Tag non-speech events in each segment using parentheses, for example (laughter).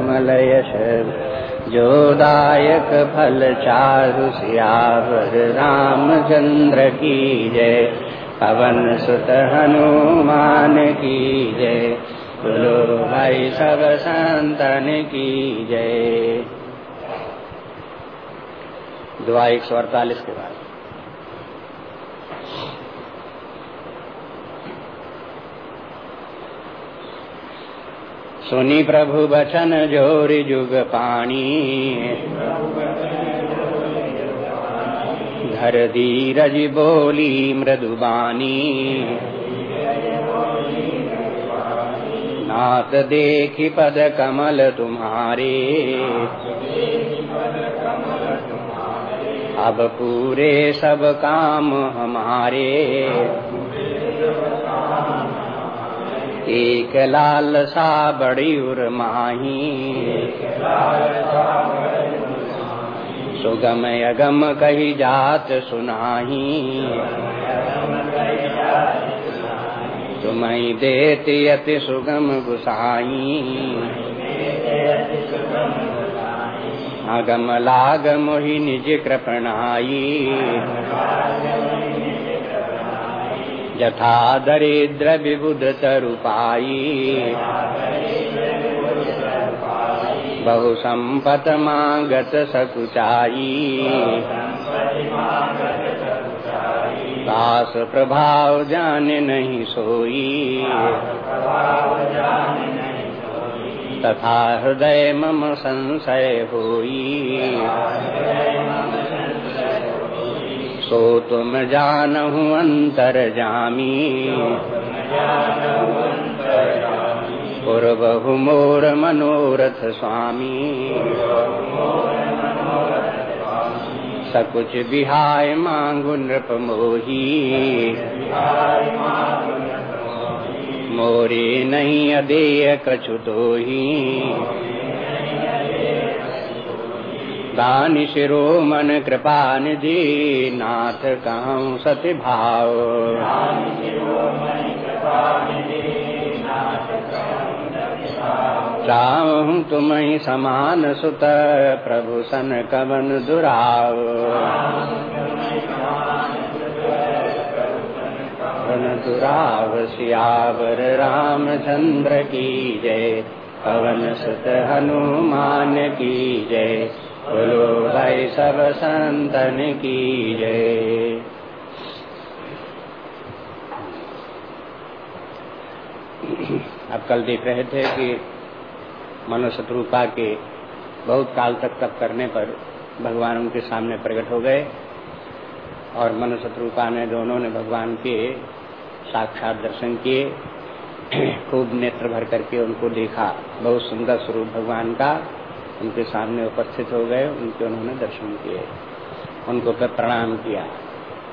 मलयश जोदायक फल चारु सियावर, रामचंद्र की जय। पवन सुत हनुमान की जय। बोलो भाई सब संतन की जय। दुआ एक सौ अड़तालीस के बाद। सुनी प्रभु बचन ज़ोर जुग पानी धर धीरज बोली मृदुबानी नाथ देखी पद कमल तुम्हारे। अब पूरे सब काम हमारे। एक लाल सा बड़ी उर माही सुगम अगम कही जात सुनाही। तुम्हें देती अति सुगम गुसाई अगम लाग मोहि निज कृपणाई। यथा दरिद्र विबुध तरुपाई। बहु संपत सकुचाई। दास प्रभाव जान नहीं सोई। तथा हृदय मम संशय होई। सो तुम जानहु अंतर जामी पूर्वहु मोर मनोरथ स्वामी। सकुच बिहाय मांगु नृप मोही। मोरे नहीं अदेय कछु दोही। दान शिरो मन कृपा निधि नाथ कहूँ सति भाव। चाहूँ तुम ही समान सुत प्रभु सन कवन दुराव। दुराव सियावर रामचंद्र की जय। पवन सुत हनुमान की जय। बोलो, भाई सब संतन की जय अब कल देख रहे थे कि मनुष्यरूपा के बहुत काल तक तप करने पर भगवान उनके सामने प्रकट हो गए और मनुष्यरूपा ने दोनों ने भगवान के साक्षात दर्शन किए। खूब नेत्र भर करके उनको देखा। बहुत सुंदर स्वरूप भगवान का। उनके सामने उपस्थित हो गए, उनके उन्होंने दर्शन किए, उनको प्रणाम किया।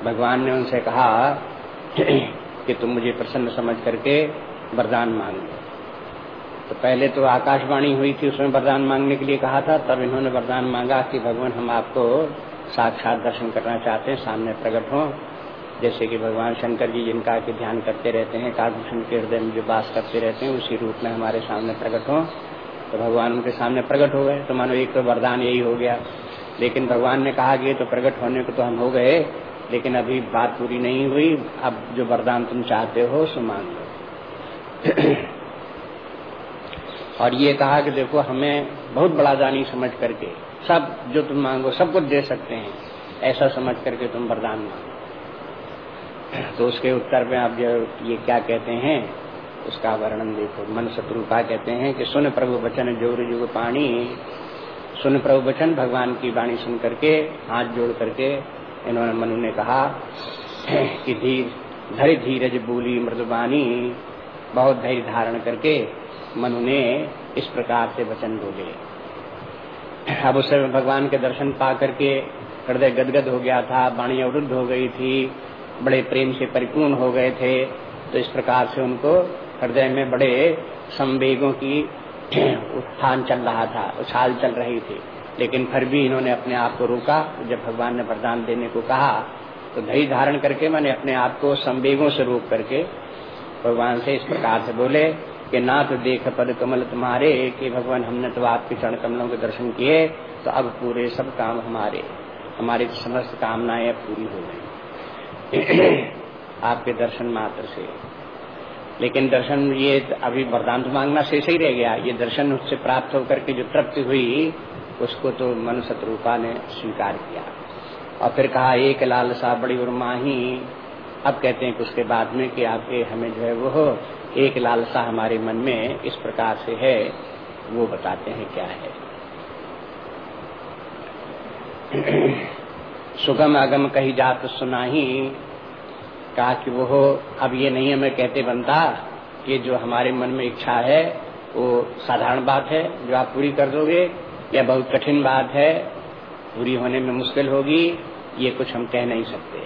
भगवान ने उनसे कहा कि तुम मुझे प्रसन्न समझ करके वरदान मांग लो। तो पहले तो आकाशवाणी हुई थी, उसमें वरदान मांगने के लिए कहा था, तब इन्होंने वरदान मांगा कि भगवान हम आपको साक्षात दर्शन करना चाहते हैं, सामने प्रकट हो। जैसे कि भगवान शंकर जी जिनका के ध्यान करते रहते हैं कालभूषण के हृदय में जो बास करते रहते हैं, उसी रूप में हमारे सामने प्रकट हो। तो भगवान उनके सामने प्रकट हो गए। तो मानो एक तो वरदान यही हो गया। लेकिन भगवान ने कहा कि तो प्रकट होने को तो हम हो गए, लेकिन अभी बात पूरी नहीं हुई। अब जो वरदान तुम चाहते हो, सो मांग लो। (clears throat) और ये कहा कि देखो, हमें बहुत बड़ा दानी समझ करके, सब जो तुम मांगो, सब कुछ दे सकते हैं। ऐसा समझ करके तुम वरदान मांगो। (clears throat) तो उसके उत्तर में आप जो ये क्या कहते हैं उसका वर्णन देखो। मन शत्रुपा कहते हैं कि सुन प्रभु वचन, ज़ोर जुग पानी सुन प्रभु वचन, भगवान की वाणी सुन करके, हाथ जोड़ करके, इन्होंने मनु ने कहा कि धीर धैर्य धीरज बोली मृदुबानी बहुत धैर्य धारण करके मनु ने इस प्रकार से वचन बोले। अब उस समय भगवान के दर्शन पा करके हृदय गदगद हो गया था वाणी अवरुद्ध हो गई थी, बड़े प्रेम से परिपूर्ण हो गए थे तो इस प्रकार से उनको हृदय में बड़े संवेगों की (clears throat) उत्थान चल रहा था, उछाल चल रही थी। लेकिन फिर भी इन्होंने अपने आप को रोका। जब भगवान ने वरदान देने को कहा तो धैर्य धारण करके मैंने अपने आप को संवेगों से रोक करके भगवान से इस प्रकार से बोले कि ना तो देख पद कमल तुम्हारे, कि भगवान हमने तो आपके चरण कमलों के दर्शन किए तो अब पूरे सब काम हमारे। हमारी समस्त कामनाएँ पूरी हो गई। (clears throat) आपके दर्शन मात्र से। लेकिन दर्शन ये अभी वरदान तो मांगना शेष ही रह गया। ये दर्शन उससे प्राप्त होकर के जो तृप्ति हुई, उसको तो मन शत्रुपा ने स्वीकार किया। और फिर कहा, एक लाल सा बड़ी उर्माही अब कहते हैं कि उसके बाद में कि आपके हमें जो है वो एक लालसा हमारे मन में इस प्रकार से है, वो बताते हैं क्या है। (clears throat) सुगम अगम कही जात सुनाही। कहा कि वो अब ये नहीं हमें कहते बनता कि जो हमारे मन में इच्छा है, वो साधारण बात है, जो आप पूरी कर दोगे या बहुत कठिन बात है, पूरी होने में मुश्किल होगी, ये कुछ हम कह नहीं सकते।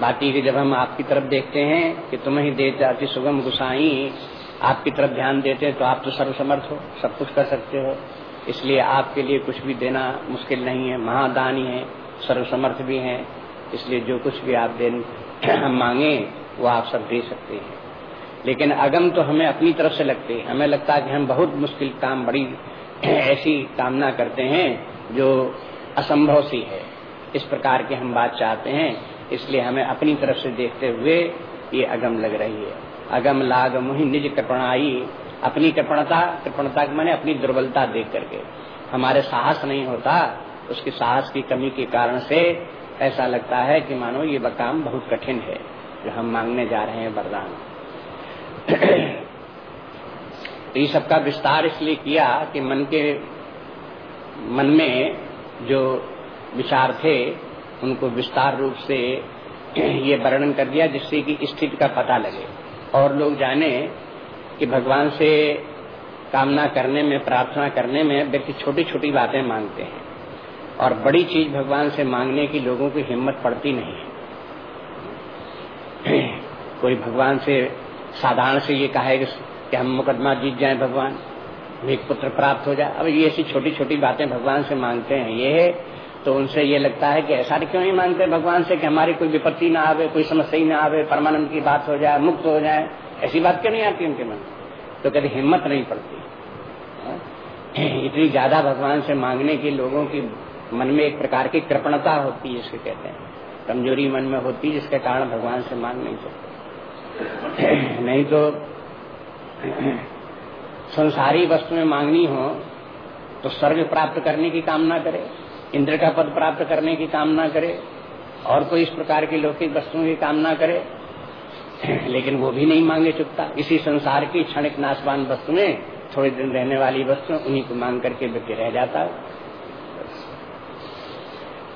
बाकी जब हम आपकी तरफ़ देखते हैं कि तुम ही देते अति सुगम गुसाई, आपकी तरफ़ ध्यान देते हैं तो आप तो सर्वसमर्थ हो, सब कुछ कर सकते हो। इसलिए आपके लिए कुछ भी देना मुश्किल नहीं है, महादानी है, सर्वसमर्थ भी हैं, इसलिए जो कुछ भी आप दे हम मांगे, वो आप सब दे सकते हैं। लेकिन अगम तो हमें अपनी तरफ़ से लगते हैं। हमें लगता है कि हम बहुत मुश्किल काम, बड़ी ऐसी कामना करते हैं जो असंभव सी है। इस प्रकार की हम बात चाहते हैं, इसलिए हमें अपनी तरफ़ से देखते हुए ये अगम लग रही है। अगम, लाग, मुहि, निज कृपणाई अपनी कृपणता कृपणता के मैंने अपनी दुर्बलता देख करके। हमारे साहस नहीं होता, उसके साहस की कमी के कारण से ऐसा लगता है कि मानो ये काम बहुत कठिन है, जो हम मांगने जा रहे हैं वरदान। तो ये सबका विस्तार इसलिए किया कि मन के, मन में जो विचार थे, उनको विस्तार रूप से ये वर्णन कर दिया, जिससे कि स्थिति का पता लगे। और लोग जाने कि भगवान से कामना करने में, प्रार्थना करने में व्यक्ति छोटी छोटी बातें मांगते हैं। और बड़ी चीज़ भगवान से मांगने की लोगों की हिम्मत पड़ती नहीं है। (clears throat) कोई भगवान से साधारण से ये कहे कि हम मुकदमा जीत जाए भगवान, एक पुत्र प्राप्त हो जाए। अब ये ऐसी छोटी छोटी बातें भगवान से मांगते हैं। ये है तो उनसे ये लगता है कि ऐसा क्यों नहीं मांगते भगवान से कि हमारी कोई विपत्ति ना आवे, कोई समस्या ही ना आवे, परमानंद की बात हो जाए, मुक्त हो जाए। ऐसी बात क्यों नहीं आती उनके मन? तो कभी हिम्मत नहीं पड़ती? (clears throat) इतनी ज़्यादा भगवान से मांगने की लोगों की मन में एक प्रकार की कृपणता होती है जिसके कहते हैं। कमज़ोरी मन में होती है, जिसके कारण भगवान से मांग नहीं सकते। नहीं तो संसारी वस्तु में मांगनी हो तो स्वर्ग प्राप्त करने की कामना करे, इंद्र का पद प्राप्त करने की कामना करे, और कोई इस प्रकार की लौकिक वस्तुओं की कामना करे, लेकिन वो भी नहीं मांगे चुकता। इसी संसार की क्षणिक नाशवान वस्तु में थोड़े दिन रहने वाली वस्तु, उन्हीं को मांग करके व्यक्ति रह जाता है।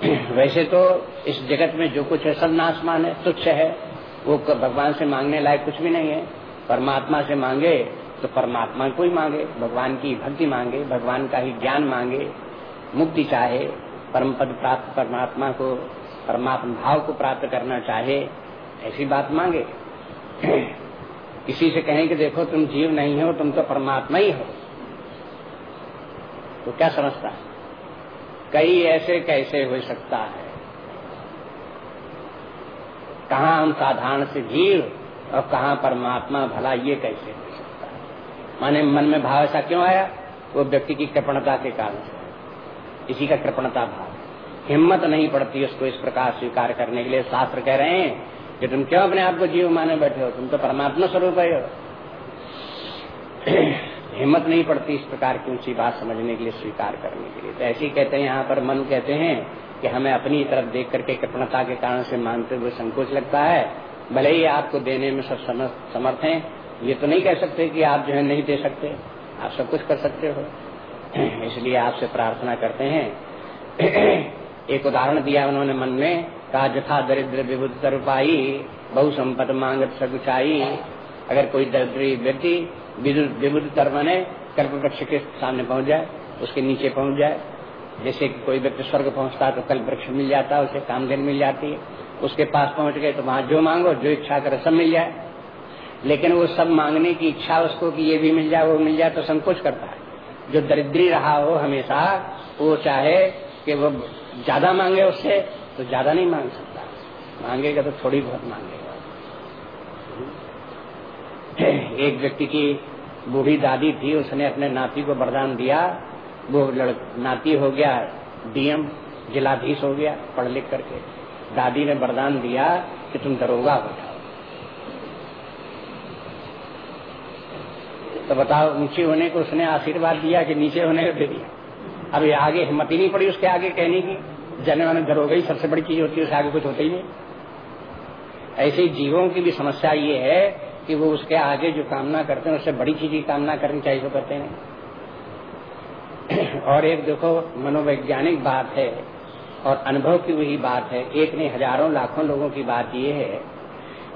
(coughs) वैसे तो इस जगत में जो कुछ है, सब नाशमान है, तुच्छ है। वो भगवान से मांगने लायक कुछ भी नहीं है। परमात्मा से मांगे तो परमात्मा को ही मांगे। भगवान की भक्ति मांगे, भगवान का ही ज्ञान मांगे। मुक्ति चाहे, परम पद प्राप्त परमात्मा को, परमात्मा भाव को प्राप्त करना चाहे, ऐसी बात मांगे। (coughs) किसी से कहें कि देखो, तुम जीव नहीं हो, तुम तो परमात्मा ही हो। तो क्या समझता है? कई ऐसे कैसे हो सकता है? कहा हम साधारण से जीव और कहा परमात्मा भला ये कैसे हो सकता है? माने मन में भाव ऐसा क्यों आया? वो व्यक्ति की कृपणता के कारण से। इसी का कृपणता भाव। हिम्मत नहीं पड़ती उसको इस प्रकार स्वीकार करने के लिए। शास्त्र कह रहे हैं कि तुम क्यों अपने आप को जीव माने बैठे हो? तुम तो परमात्मा स्वरूप है। हिम्मत नहीं पड़ती इस प्रकार की ऊँची बात समझने के लिए स्वीकार करने के लिए। तो ऐसे ही कहते हैं, यहाँ पर मन कहते हैं कि हमें अपनी तरफ़ देख करके कृपणता के कारण से मानते हुए संकोच लगता है। भले ही आपको देने में सब समर्थ हैं, ये तो नहीं कह सकते कि आप जो है नहीं दे सकते। आप सब कुछ कर सकते हो। इसलिए आपसे प्रार्थना करते हैं। एक उदाहरण दिया उन्होंने मन में, कहा, जथा दरिद्र विभुत कर पाई बहु संपत मांगत सगुचाई। अगर कोई दरिद्री व्यक्ति विरुद्ध कर्म ने कर्प वृक्ष के सामने पहुँच जाए, उसके नीचे पहुँच जाए। जैसे कि कोई व्यक्ति स्वर्ग पहुँचता है तो कल वृक्ष मिल जाता है, उसे कामधेन मिल जाती है। उसके पास पहुँच गए तो वहाँ जो मांगो, जो इच्छा करे, सब मिल जाए। लेकिन वो सब मांगने की इच्छा उसको कि ये भी मिल जाए, वो मिल जाए तो संकोच करता है। जो दरिद्री रहा हो हमेशा, वो चाहे कि वो ज़्यादा मांगे उससे तो ज़्यादा नहीं मांग सकता। मांगेगा तो थोड़ी बहुत मांगेगा। एक व्यक्ति की बूढ़ी दादी थी, उसने अपने नाती को वरदान दिया। वो नाती हो गया, डीएम, जिलाधीश हो गया पढ़ लिख करके। दादी ने वरदान दिया कि तुम दरोगा हो जाओ। तो बताओ, ऊँचे होने को उसने आशीर्वाद दिया कि नीचे होने को दे दिया? अभी आगे हिम्मत ही नहीं पड़ी उसके आगे कहने की। जन मन दरोगा ही सबसे बड़ी चीज़ होती है उसके आगे कुछ होता ही नहीं। ऐसे जीवों की भी समस्या ये है कि वो उसके आगे जो कामना करते हैं, उससे बड़ी चीज़ की कामना करनी चाहिए तो करते नहीं। और एक देखो, मनोवैज्ञानिक बात है और अनुभव की वही बात है। एक नहीं, हज़ारों, लाखों लोगों की बात यह है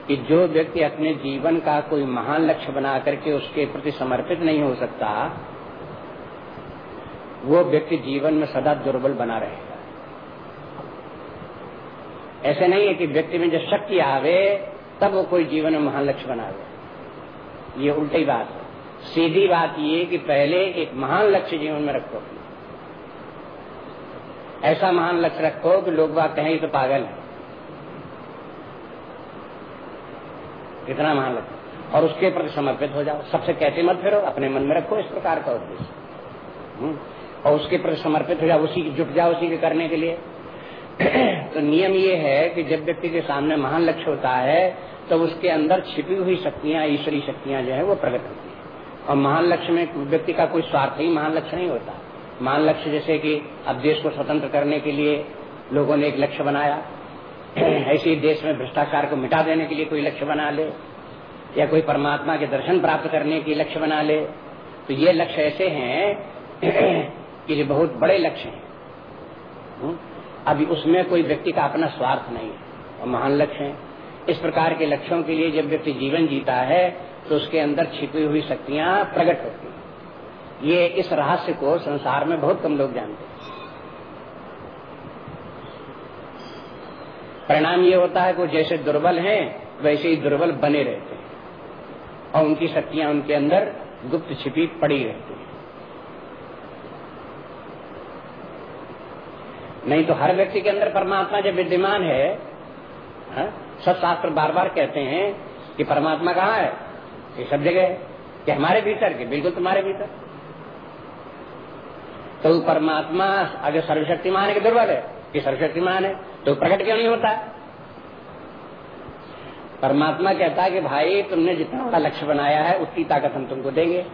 कि जो व्यक्ति अपने जीवन का कोई महान लक्ष्य बना करके उसके प्रति समर्पित नहीं हो सकता, वो व्यक्ति जीवन में सदा दुर्बल बना रहेगा। ऐसे नहीं है कि व्यक्ति में जब शक्ति आवे तब वो कोई जीवन में महान लक्ष्य बनावे ये उल्टी बात है। सीधी बात ये कि पहले एक महान लक्ष्य जीवन में रखो। ऐसा महान लक्ष्य रखो कि लोग बात कहें तो पागल है। इतना महान लक्ष्य। और उसके प्रति समर्पित हो जाओ। सबसे कहते मत फिरो, अपने मन में रखो इस प्रकार का उद्देश्य। हम्म? और उसके प्रति समर्पित हो जाओ, उसी की जुट जाओ उसी के करने के लिए। (clears throat) तो नियम ये है कि जब व्यक्ति के सामने महान लक्ष्य होता है तो उसके अंदर छिपी हुई शक्तियाँ ईश्वरी शक्तियाँ जो है, वो प्रकट होती है। और महान लक्ष्य में व्यक्ति का कोई स्वार्थ ही महान लक्ष्य नहीं होता। महान लक्ष्य जैसे कि अब देश को स्वतंत्र करने के लिए लोगों ने एक लक्ष्य बनाया। (clears throat) ऐसे देश में भ्रष्टाचार को मिटा देने के लिए कोई लक्ष्य बना ले, या कोई परमात्मा के दर्शन प्राप्त करने के लक्ष्य बना ले। तो ये लक्ष्य ऐसे हैं (clears throat) कि जो बहुत बड़े लक्ष्य हैं। हम्म? अभी उसमें कोई व्यक्ति का अपना स्वार्थ नहीं है। और महान लक्ष्य है। इस प्रकार के लक्ष्यों के लिए जब व्यक्ति जीवन जीता है तो उसके अंदर छिपी हुई शक्तियाँ प्रकट होती हैं। ये इस रहस्य को संसार में बहुत कम लोग जानते हैं। परिणाम ये होता है कि जैसे दुर्बल हैं, वैसे ही दुर्बल बने रहते हैं। और उनकी शक्तियाँ उनके अंदर गुप्त छिपी पड़ी रहती हैं। नहीं तो हर व्यक्ति के अंदर परमात्मा जब विद्यमान है हाँ, सब शास्त्र बार बार कहते हैं कि परमात्मा कहाँ है? ये सब जगह है। कि हमारे भीतर के बिल्कुल तुम्हारे भीतर। तो परमात्मा अगर सर्वशक्तिमान है कि दुर्बल है? कि सर्वशक्तिमान है तो प्रकट क्यों नहीं होता? परमात्मा कहता है कि भाई तुमने जितना बड़ा लक्ष्य बनाया है उतनी ताकत हम तुमको देंगे।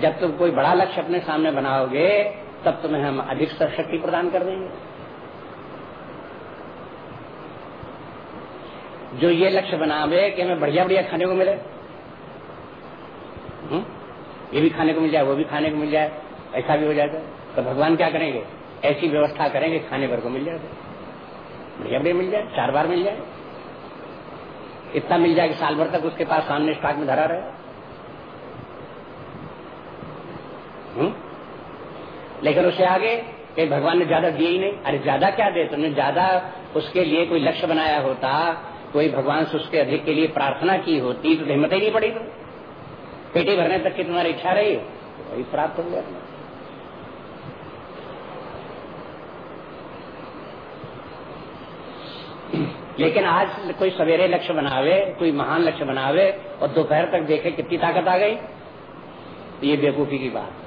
जब तुम कोई बड़ा लक्ष्य अपने सामने बनाओगे तब तुम्हें हम अधिक शक्ति प्रदान कर देंगे जो ये लक्ष्य बनावे कि हमें बढ़िया बढ़िया खाने को मिले हुँ? हम्म? ये भी खाने को मिल जाए, वो भी खाने को मिल जाए, ऐसा भी हो जाएगा तो भगवान क्या करेंगे ऐसी व्यवस्था करेंगे, खाने भर को मिल जाएगा बढ़िया बढ़िया मिल जाए, चार बार मिल जाए इतना मिल जाए कि साल भर तक उसके पास सामने स्टॉक में धरा रहे हुँ? लेकिन उससे आगे कि भगवान ने ज़्यादा दिए ही नहीं। अरे ज़्यादा क्या दे? तुमने ज़्यादा उसके लिए कोई लक्ष्य बनाया होता, कोई भगवान से उसके अधिक के लिए प्रार्थना की होती तो हिम्मत ही नहीं पड़ी तुम पेटी भरने तक की तुम्हारी इच्छा रही? तो वही प्राप्त हो गया। लेकिन आज कोई सवेरे लक्ष्य बनावे, कोई महान लक्ष्य बनावे और दोपहर तक देखे कितनी ताकत आ गई? तो ये बेवकूफ़ी की बात।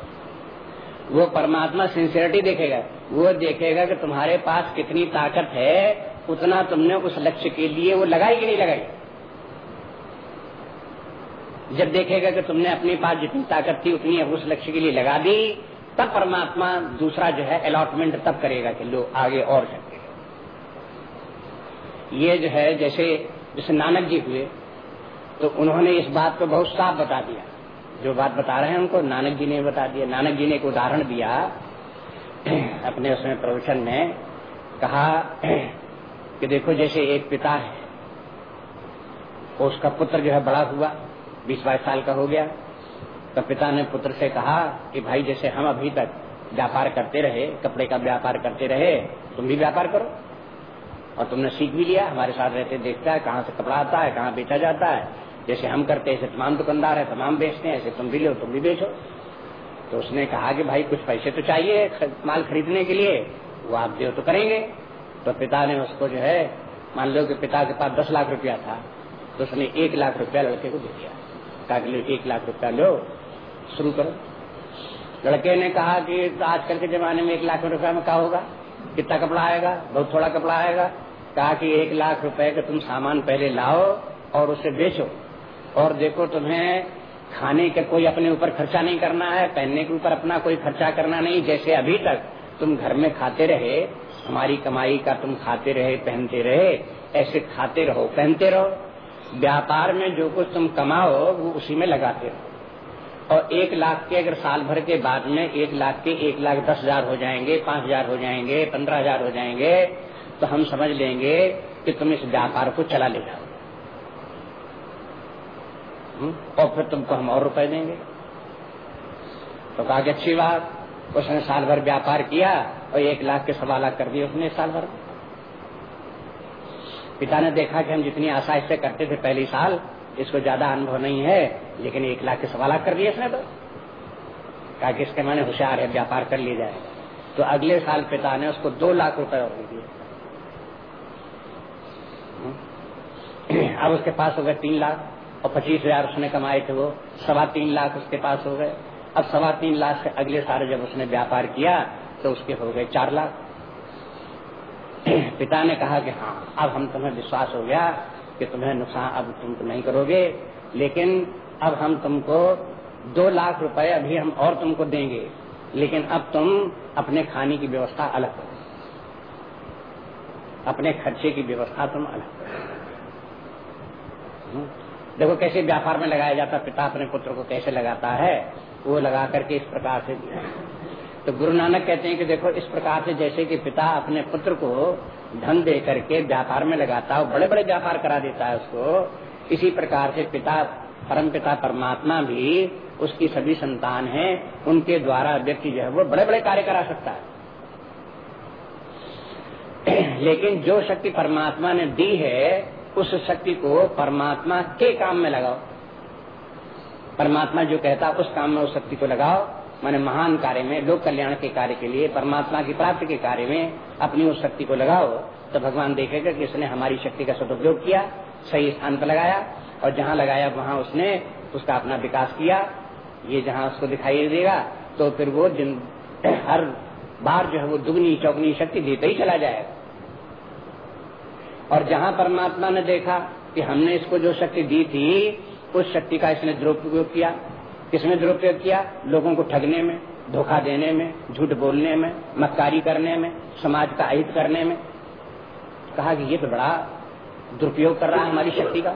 वो परमात्मा सिंसियरिटी देखेगा। वो देखेगा कि तुम्हारे पास कितनी ताकत है, उतना तुमने उस लक्ष्य के लिए वो लगाई कि नहीं लगाई। जब देखेगा कि तुमने अपने पास जितनी ताकत थी, उतनी उस लक्ष्य के लिए लगा दी, तब परमात्मा दूसरा जो है अलॉटमेंट तब करेगा कि लो, आगे और सकते ये जो है, जैसे जैसे नानक जी हुए तो उन्होंने इस बात को बहुत साफ़ बता दिया। जो बात बता रहे हैं उनको नानक जी ने बता दिया, नानक जी ने एक उदाहरण दिया। (clears throat) अपने उसमें प्रवचन में कहा कि देखो जैसे एक पिता है, उसका पुत्र जो है बड़ा हुआ बीस बाईस साल का हो गया। तो पिता ने पुत्र से कहा कि भाई जैसे हम अभी तक व्यापार करते रहे, कपड़े का व्यापार करते रहे, तुम भी व्यापार करो। और तुमने सीख भी लिया, हमारे साथ रहते देखता है, कहाँ से कपड़ा आता है, कहाँ बेचा जाता है। जैसे हम करते ऐसे तमाम दुकानदार है, तमाम बेचते हैं, ऐसे तुम भी लो, तुम भी बेचो। तो उसने कहा कि भाई, कुछ पैसे तो चाहिए माल खरीदने के लिए, वो आप दो तो करेंगे। तो पिता ने उसको जो है, मान लो कि पिता के पास दस लाख रुपया था तो उसने एक लाख रुपया लड़के को दे दिया। कहा कि एक लाख रुपया लो, शुरू करो। लड़के ने कहा कि तो आजकल के जमाने में एक लाख रुपया में क्या होगा? कितना कपड़ा आएगा? बहुत थोड़ा कपड़ा आएगा। कहा कि एक लाख रुपए का तुम सामान पहले लाओ और उसे बेचो। और देखो तुम्हें खाने का कोई अपने ऊपर खर्चा नहीं करना है, पहनने के ऊपर अपना कोई खर्चा करना नहीं। जैसे अभी तक तुम घर में खाते रहे, हमारी कमाई का तुम खाते रहे, पहनते रहे, ऐसे खाते रहो, पहनते रहो। व्यापार में जो कुछ तुम कमाओ, वो उसी में लगाते रहो। और एक लाख के अगर साल भर के बाद में एक लाख के एक लाख दस हज़ार हो जाएँगे, पाँच हज़ार हो जाएँगे, पंद्रह हज़ार हो जाएँगे तो हम समझ लेंगे कि तुम इस व्यापार को चला ले जाओ। हम्म? और फिर तुमको हम और रुपए देंगे। तो कहा कि अच्छी बात, उसने साल भर व्यापार किया और एक लाख के सवा लाख कर दिए उसने साल भर। पिता ने देखा कि हम जितनी आशा इससे करते थे पहली साल, इसको ज़्यादा अनुभव नहीं है, लेकिन एक लाख के सवा लाख कर दिए इसने तो। कहा कि इसके माने होशियार है, व्यापार कर लिया जाए। तो अगले साल पिता ने उसको दो लाख रुपए और दिए। हम्म। अब उसके पास हो गए तीन लाख। और पच्चीस हज़ार उसने कमाए थे वो। सवा तीन लाख उसके पास हो गए। अब सवा तीन लाख से अगले साल जब उसने व्यापार किया तो उसके हो गए चार लाख। पिता ने कहा कि हाँ अब हम तुम्हें विश्वास हो गया कि तुम्हें नुकसान अब तुम तो नहीं करोगे, लेकिन अब हम तुमको दो लाख रुपए अभी हम और तुमको देंगे, लेकिन अब तुम अपने खाने की व्यवस्था अलग करो। अपने खर्चे की व्यवस्था तुम अलग करो। हम्म। देखो कैसे व्यापार में लगाया जाता पिता अपने पुत्र को कैसे लगाता है, वो लगा करके इस प्रकार से तो गुरु नानक कहते हैं कि देखो, इस प्रकार से जैसे कि पिता अपने पुत्र को धन दे करके व्यापार में लगाता है बड़े बड़े व्यापार करा देता है उसको, इसी प्रकार से पिता परम पिता परमात्मा भी उसकी सभी संतान है, उनके द्वारा व्यक्ति जो है वो बड़े बड़े कार्य करा सकता है। (clears throat) लेकिन जो शक्ति परमात्मा ने दी है उस शक्ति को परमात्मा के काम में लगाओ। परमात्मा जो कहता, उस काम में उस शक्ति को लगाओ। मैंने महान कार्य में, लोक कल्याण के कार्य के लिए, परमात्मा की प्राप्ति के कार्य में अपनी उस शक्ति को लगाओ। तो भगवान देखेगा कि उसने हमारी शक्ति का सदुपयोग किया, सही स्थान पर लगाया, और जहाँ लगाया, वहाँ उसने उसका अपना विकास किया। ये जहाँ उसको दिखाई देगा तो फिर वो दिन, हर बार जो है वो दुगनी चौगनी शक्ति देते ही चला जाएगा। और जहाँ परमात्मा ने देखा कि हमने इसको जो शक्ति दी थी, उस शक्ति का इसने दुरुपयोग किया। किसने दुरुपयोग किया? लोगों को ठगने में, धोखा देने में, झूठ बोलने में मक्कारी करने में, समाज का अहित करने में। कहा कि ये तो बड़ा दुरुपयोग कर रहा है हमारी शक्ति का।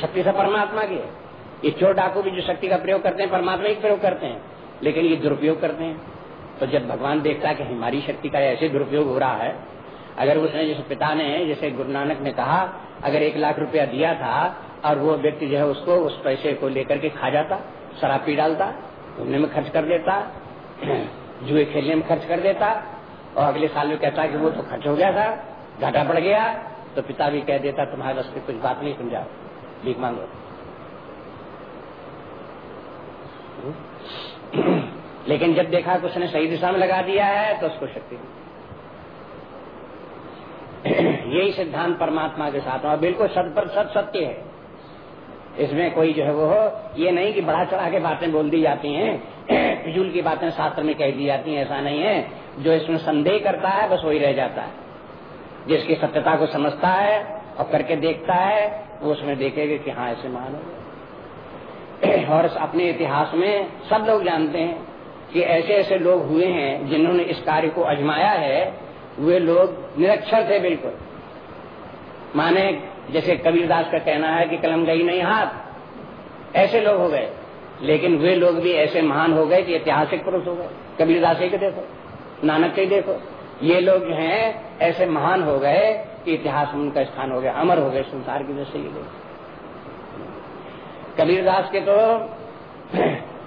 शक्ति से परमात्मा की है। ये चोर डाकू भी जो शक्ति का प्रयोग करते हैं, परमात्मा ही प्रयोग करते हैं। लेकिन ये दुरुपयोग करते हैं। तो जब भगवान देखता है कि हमारी शक्ति का ऐसे दुरुपयोग हो रहा है अगर उसने जैसे पिता ने, जैसे गुरु नानक ने कहा, अगर एक लाख रुपया दिया था, और वो व्यक्ति जो है उसको उस पैसे को लेकर के खा जाता, शराब पी डालता, घूमने में खर्च कर देता, (clears throat) जुए खेलने में खर्च कर देता, और अगले साल में कहता कि वो तो खर्च हो गया था, घाटा पड़ गया तो पिता भी कह देता, तुम्हारे बस कुछ बात नहीं समझाओ भीख मांगो। (clears throat) लेकिन जब देखा कि उसने सही दिशा में लगा दिया है तो उसको शक्ति यही सिद्धांत परमात्मा के साथ और बिल्कुल सत पर सत सत्य है। इसमें कोई जो है वो ये नहीं कि बढ़ा चढ़ा के बातें बोल दी जाती हैं, फिजूल की बातें शास्त्र में कह दी जाती हैं, ऐसा नहीं है। जो इसमें संदेह करता है, बस वही रह जाता है। जिसकी सत्यता को समझता है और करके देखता है, वो उसमें देखेगा कि हाँ ऐसे मान और अपने इतिहास में सब लोग जानते हैं कि ऐसे ऐसे लोग हुए हैं जिन्होंने इस कार्य को अजमाया है वे लोग निरक्षर थे बिल्कुल। माने जैसे कबीरदास का कहना है कि कलम गई नहीं हाथ। ऐसे लोग हो गए। लेकिन वे लोग भी ऐसे महान हो गए कि ऐतिहासिक पुरुष हो गए। कबीरदास ही देखो, नानक के देखो। ये लोग हैं, ऐसे महान हो गए कि इतिहास में उनका स्थान हो गया, अमर हो गए संसार की जैसे ये लोग कबीरदास के तो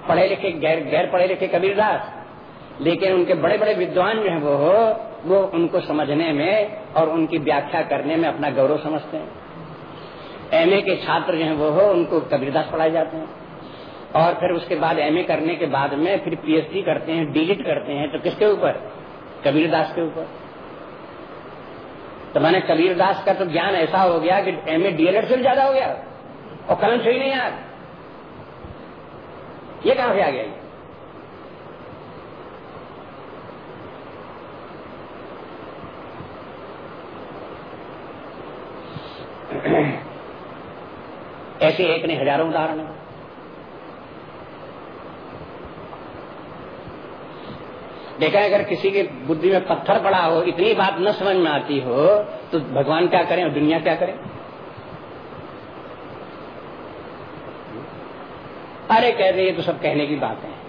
पढ़े लिखे, गैर गैर पढ़े लिखे कबीरदास, लेकिन उनके बड़े बड़े विद्वान जो है वो वो उनको समझने में और उनकी व्याख्या करने में अपना गौरव समझते हैं। एमए के छात्र जो हैं वो हो, उनको कबीरदास पढ़ाए जाते हैं। और फिर उसके बाद एमए करने के बाद में फिर पीएचडी करते हैं डिलीट करते हैं तो किसके ऊपर? कबीरदास के ऊपर। तो मैंने कबीरदास का तो ज्ञान ऐसा हो गया कि एम ए डीएलएड से ज़्यादा हो गया, और कलम से नहीं यार ये कहाँ से आ गया ये? (clears throat) ऐसे एक ने हज़ारों उदाहरण। है देखा अगर किसी की बुद्धि में पत्थर पड़ा हो, इतनी बात न समझ में आती हो तो भगवान क्या करें और दुनिया क्या करें? अरे कह रहे, ये तो सब कहने की बात है।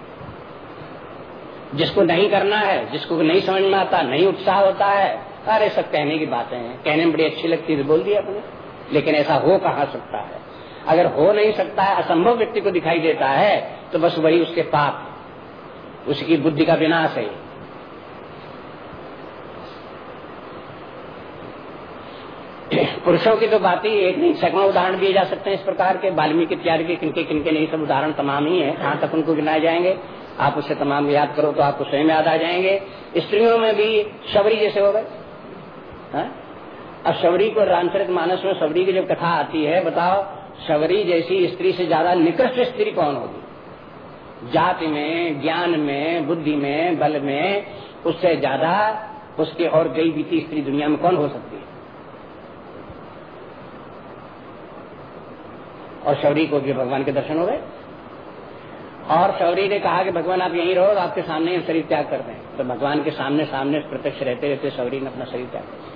जिसको नहीं करना है, जिसको नहीं समझ में आता, नहीं उत्साह होता है, अरे सब कहने की बातें हैं। कहने में बड़ी अच्छी लगती है तो बोल दिया अपने। लेकिन ऐसा हो कहा सकता है? अगर हो नहीं सकता है, असंभव व्यक्ति को दिखाई देता है तो बस वही उसके पाप उसकी बुद्धि का विनाश है। पुरुषों की तो बात ही एक नहीं सैकड़ों उदाहरण दिए जा सकते हैं इस प्रकार के। वाल्मीकि इत्यादि के किनके किनके नहीं, सब उदाहरण तमाम ही है। कहाँ तक उनको गिनाए जाएँगे, आप उससे तमाम याद करो तो आपको स्वयं याद आ जाएँगे। स्त्रियों में भी शबरी जैसे हो गए। हाँ? अब शबरी को रामचरित मानस में शबरी की जब कथा आती है, बताओ, शबरी जैसी स्त्री से ज़्यादा निकृष्ट स्त्री कौन होगी? जाति में, ज्ञान में, बुद्धि में, बल में, उससे ज़्यादा उसके और गई बीती स्त्री दुनिया में कौन हो सकती है? और शौरी को भी भगवान के दर्शन हो गए। और शौरी ने कहा कि भगवान आप यहीं रहो, आपके सामने शरीर त्याग कर दें। तो भगवान के सामने सामने प्रत्यक्ष रहते रहते शौरी ने अपना शरीर त्याग कर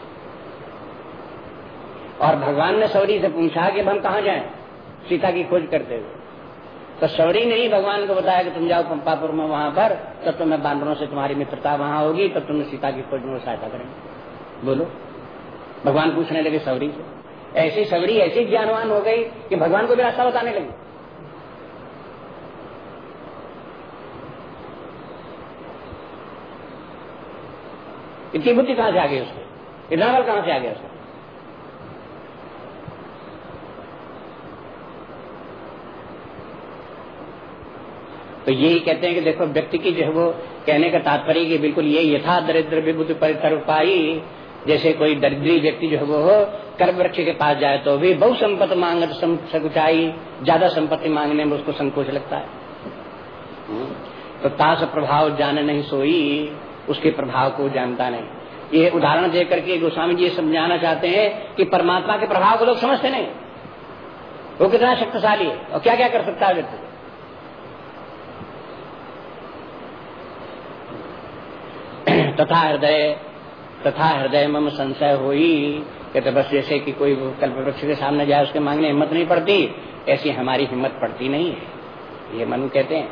और भगवान ने सौरी से पूछा कि हम कहा जाएँ? सीता की खोज करते हुए। तो सौरी ने ही भगवान को बताया कि तुम जाओ पंपापुर में वहाँ पर, तब तो मैं बानरों से तुम्हारी मित्रता वहाँ होगी, तब तुम्हें सीता की खोज में सहायता करेंगे। बोलो। भगवान पूछने लगे शौरी से। ऐसी शबरी ऐसी ज्ञानवान हो गई कि भगवान को भी रास्ता बताने लगी। इतनी बुद्धि कहाँ से आ गई उसको बल कहाँ से आ गया उसको तो यही कहते हैं कि देखो, व्यक्ति की जो है वो कहने का तात्पर्य कि बिल्कुल ये यथा दरिद्र विभुति परितर पाई जैसे कोई दरिद्री व्यक्ति जो है वो हो कर्म वृक्ष के पास जाए तो भी बहु संपत्ति मांग सकुचाई ज़्यादा संपत्ति मांगने में उसको संकोच लगता है। हम्म। तो ताश प्रभाव जाने नहीं सोई, उसके प्रभाव को जानता नहीं। ये उदाहरण देकर के गोस्वामी जी समझाना चाहते हैं कि परमात्मा के प्रभाव को लोग समझते नहीं। वो कितना शक्तिशाली है। और क्या क्या कर सकता है व्यक्ति? तथा हृदय तथा हृदय मम संशय हुई कहते बस जैसे कि कोई कल्प वृक्ष के सामने जाए, उसके मांगने हिम्मत नहीं पड़ती। ऐसी हमारी हिम्मत पड़ती नहीं है। ये मनु कहते हैं,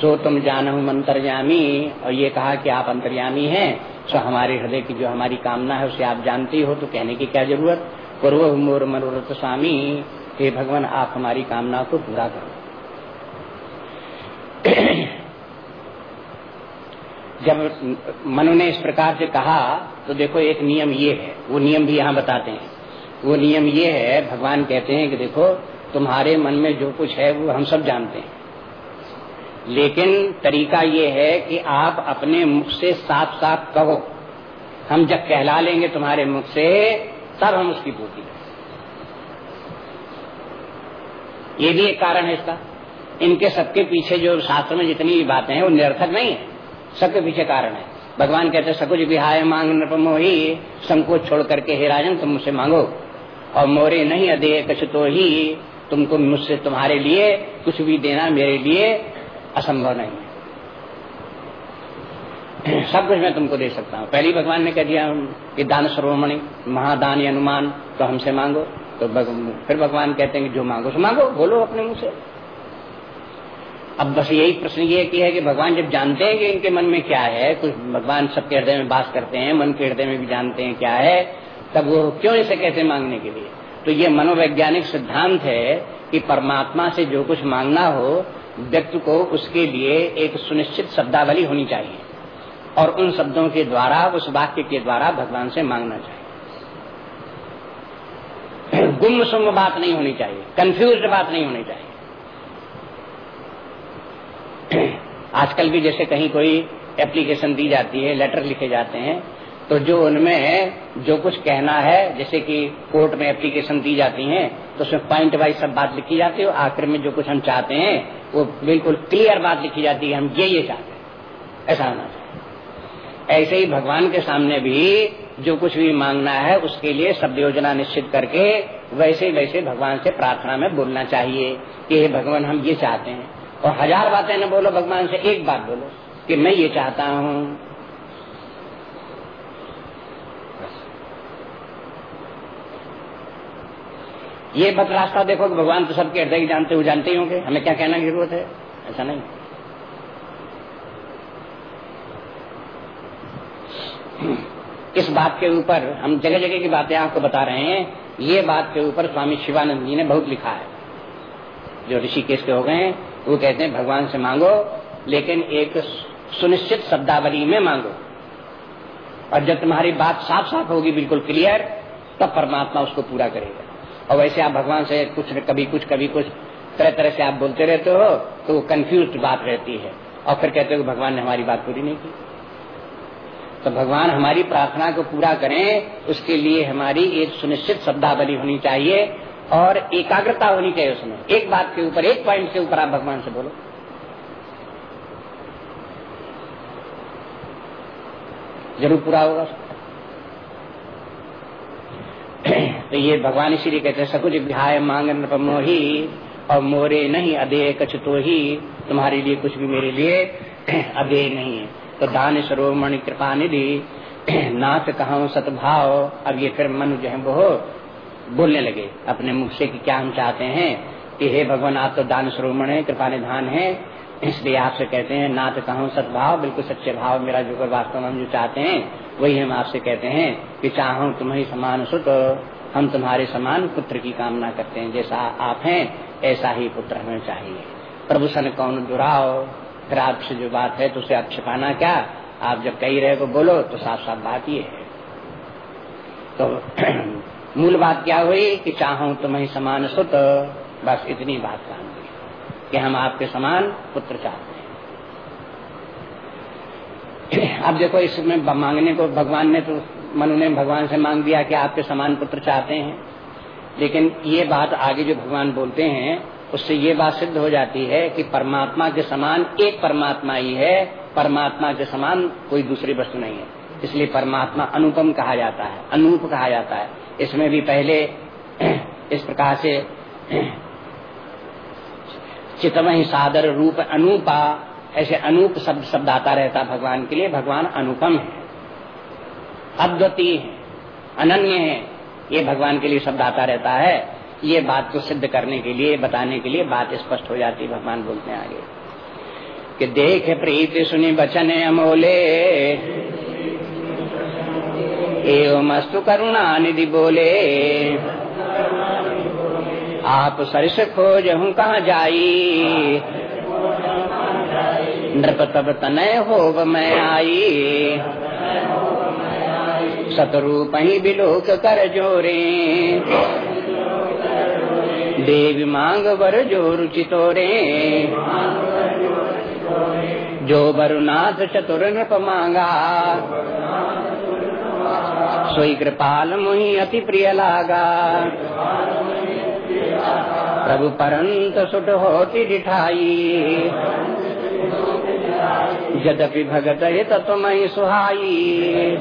सो तुम जान हूँ अंतर्यामी और ये कहा कि आप अंतर्यामी हैं, सो हमारे हृदय की जो हमारी कामना है, उसे आप जानती हो तो कहने की क्या ज़रूरत? पूर्व मोर मनोरथ स्वामी, हे भगवान, आप हमारी कामना को पूरा करो। जब मनु ने इस प्रकार से कहा तो देखो एक नियम ये है, वो नियम भी यहाँ बताते हैं। वो नियम ये है, भगवान कहते हैं कि देखो, तुम्हारे मन में जो कुछ है, वो हम सब जानते हैं। लेकिन तरीका ये है कि आप अपने मुख से साफ़ साफ़ कहो, हम जब कहला लेंगे तुम्हारे मुख से, तब हम उसकी पूर्ति करें ये भी एक कारण है इसका। इनके सबके पीछे जो शास्त्र में जितनी भी बातें हैं, वो निरर्थक नहीं है। सबके पीछे कारण है। भगवान कहते सकुच विहाय मांग नृपमोही संकोच छोड़ करके हे राजन, तुम मुझसे मांगो। और मोरे नहीं अधे कछ तो ही, तुमको मुझसे तुम्हारे लिए कुछ भी देना मेरे लिए असंभव नहीं है। सब कुछ मैं तुमको दे सकता हूँ। पहले भगवान ने कह दिया, कि दान सर्वमणि, महादान अनुमान तो हमसे मांगो। तो फिर भगवान कहते हैं कि जो मांगो सो मांगो, बोलो अपने मुँह से। अब बस यही प्रश्न ये की है कि भगवान जब जानते हैं कि इनके मन में क्या है, कुछ भगवान सबके हृदय में बास करते हैं, मन के हृदय में भी जानते हैं क्या है, तब वो क्यों इसे कहते मांगने के लिए? तो ये मनोवैज्ञानिक सिद्धांत है कि परमात्मा से जो कुछ मांगना हो, व्यक्ति को उसके लिए एक सुनिश्चित शब्दावली होनी चाहिए। और उन शब्दों के द्वारा, उस वाक्य के द्वारा भगवान से मांगना चाहिए। (clears throat) गुम सुम बात नहीं होनी चाहिए कंफ्यूज बात नहीं होनी चाहिए। आजकल भी जैसे कहीं कोई एप्लीकेशन दी जाती है लेटर लिखे जाते हैं तो जो उनमें जो कुछ कहना है, जैसे कि कोर्ट में एप्लीकेशन दी जाती हैं तो उसमें पॉइंट वाइज सब बात लिखी जाती है आखिर में जो कुछ हम चाहते हैं, वो बिल्कुल क्लियर बात लिखी जाती है, हम ये ये चाहते हैं। ऐसा होना चाहिए। ऐसे ही भगवान के सामने भी जो कुछ भी मांगना है, उसके लिए सब योजना निश्चित करके वैसे वैसे भगवान से प्रार्थना में बोलना चाहिए कि हे भगवान, हम ये चाहते हैं। और हज़ार बातें न बोलो, भगवान से एक बात बोलो कि मैं ये चाहता हूँ। ये बत रास्ता देखो कि भगवान तो सबके हृदय ही जानते हो जानते ही होंगे। हमें क्या कहना की ज़रूरत है? ऐसा नहीं। इस बात के ऊपर, हम जगह जगह की बातें आपको बता रहे हैं। ये बात के ऊपर स्वामी शिवानंद जी ने बहुत लिखा है, जो ऋषिकेश के हो गए वो कहते हैं, भगवान से मांगो, लेकिन एक सुनिश्चित शब्दावली में मांगो। और जब तुम्हारी बात साफ़ साफ़ होगी, बिल्कुल क्लियर, तब परमात्मा उसको पूरा करेगा। और वैसे आप भगवान से कुछ कभी कुछ कभी कुछ तरह तरह से आप बोलते रहते हो तो वो कंफ्यूज बात रहती है। और फिर कहते हो भगवान ने हमारी बात पूरी नहीं की। तो भगवान हमारी प्रार्थना को पूरा करें, उसके लिए हमारी एक सुनिश्चित शब्दावली होनी चाहिए। और एकाग्रता होनी चाहिए उसमें। एक बात के ऊपर, एक पॉइंट के ऊपर आप भगवान से बोलो। ज़रूर पूरा होगा (clears throat) तो ये भगवान इसीलिए कहते हैं सकुच विहाय मांग मोही और मोरे नहीं, अधेय कछ तो ही। तुम्हारे लिए कुछ भी मेरे लिए (clears throat) अधेय नहीं है। तो दान सरोमणि कृपा निधि (clears throat) नाथ कहा सतभाव अब ये फिर मन जो है वो। बोलने लगे। अपने मुख से कि क्या हम चाहते हैं कि हे भगवान, आप तो दान श्रोमण है, कृपा निधान है। इसलिए आपसे कहते हैं, नाथ कहो, सद्भाव, बिल्कुल सच्चे भाव, मेरा जो वास्तव में हम जो चाहते हैं, वही हम आपसे कहते हैं कि चाहो तुम्हें समान सुत हम तुम्हारे समान पुत्र की कामना करते हैं। जैसा आप हैं, ऐसा ही पुत्र हमें चाहिए। प्रभु सन कौन दुराओ फिर आपसे जो बात है तो उसे आप छिपाना क्या? आप जब कही रहे को बोलो तो साफ़ साफ़ बात ये है। तो मूल बात क्या हुई कि चाहो तुम्हें समान सुत, बस इतनी बात काम कि हम आपके समान पुत्र चाहते हैं। अब देखो, इसमें मांगने को भगवान ने तो मनु ने भगवान से मांग दिया कि आपके समान पुत्र चाहते हैं। लेकिन ये बात आगे जो भगवान बोलते हैं, उससे ये बात सिद्ध हो जाती है कि परमात्मा के समान एक परमात्मा ही है, परमात्मा के समान कोई दूसरी वस्तु नहीं है। इसलिए परमात्मा अनुपम कहा जाता है, अनूप कहा जाता है। इसमें भी पहले इस प्रकार से चितमय सादर रूप अनूपा, ऐसे अनूप शब्द शब्द आता रहता भगवान के लिए, भगवान अनुपम है। अद्वितीय है, अनन्य है, ये भगवान के लिए शब्द आता रहता है। ये बात को सिद्ध करने के लिए, बताने के लिए बात स्पष्ट हो जाती भगवान बोलते आगे। कि देख प्रीति सुनी बचन अमोले एवं मस्तु करुणा निधि बोले। आप सरस खोज हूँ कहाँ जाई? नृप तब तनय हो मैं आई। सतरूप ही बिलोक कर जोरे। देवी मांग बर जो रुचि तोरे। जो बरुनाथ चतुर नृप मांगा। सोई कृपाल मुही अति प्रिय लागा। प्रभु परंत सुट होती दिठाई यद्यपि भगत हित तुम सुहाई।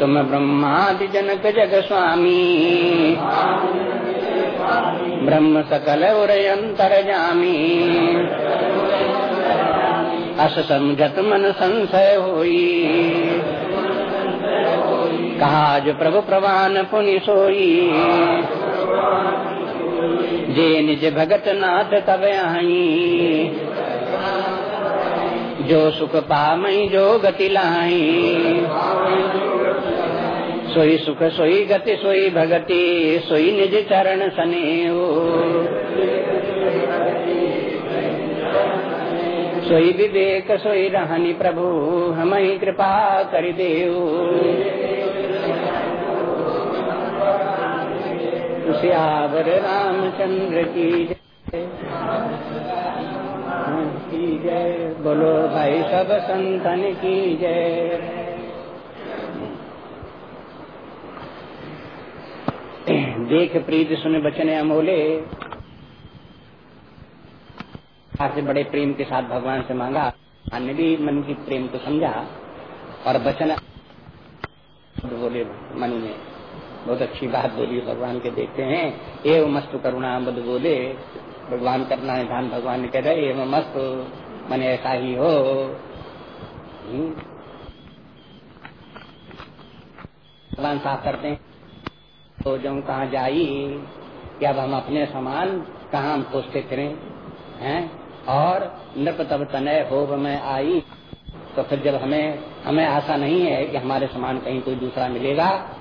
तुम ब्रह्मादि जनक जग स्वामी। ब्रह्म सकल उरयंतर जामी। अस समझत मन संशय होई। कहा जो प्रभु प्रवान पुनि सोई। जे निज भगत नाथ तब आई जो सुख पामई जो गति लाई सोई सुख, सोई गति, सोई भगति, सोई निज चरण सने सोई विवेक, सोई रहनी प्रभु हम कृपा कर देव सियावर रामचंद्र की की जय। बोलो भाई सब संतन की जय। देख प्रीत सुने बचने अमोले। से बड़े प्रेम के साथ भगवान से मांगा। अन्य भी मन की प्रेम को समझा। और बचन बोले मन में बहुत अच्छी बात बोली, भगवान के देखते हैं। एवं मस्त करुणा बद बोले, भगवान करना निधान भगवान ने कह रहे एवं मस्त, मन ऐसा ही हो। हम्म। भगवान साफ़ करते हैं। तो जो कहा जाई, कि अब हम अपने समान कहा हम खोजते फिरें, हैं? और नृप तब तनय हो में आई तो फिर जब हमें हमें आशा नहीं है कि हमारे समान कहीं कोई दूसरा मिलेगा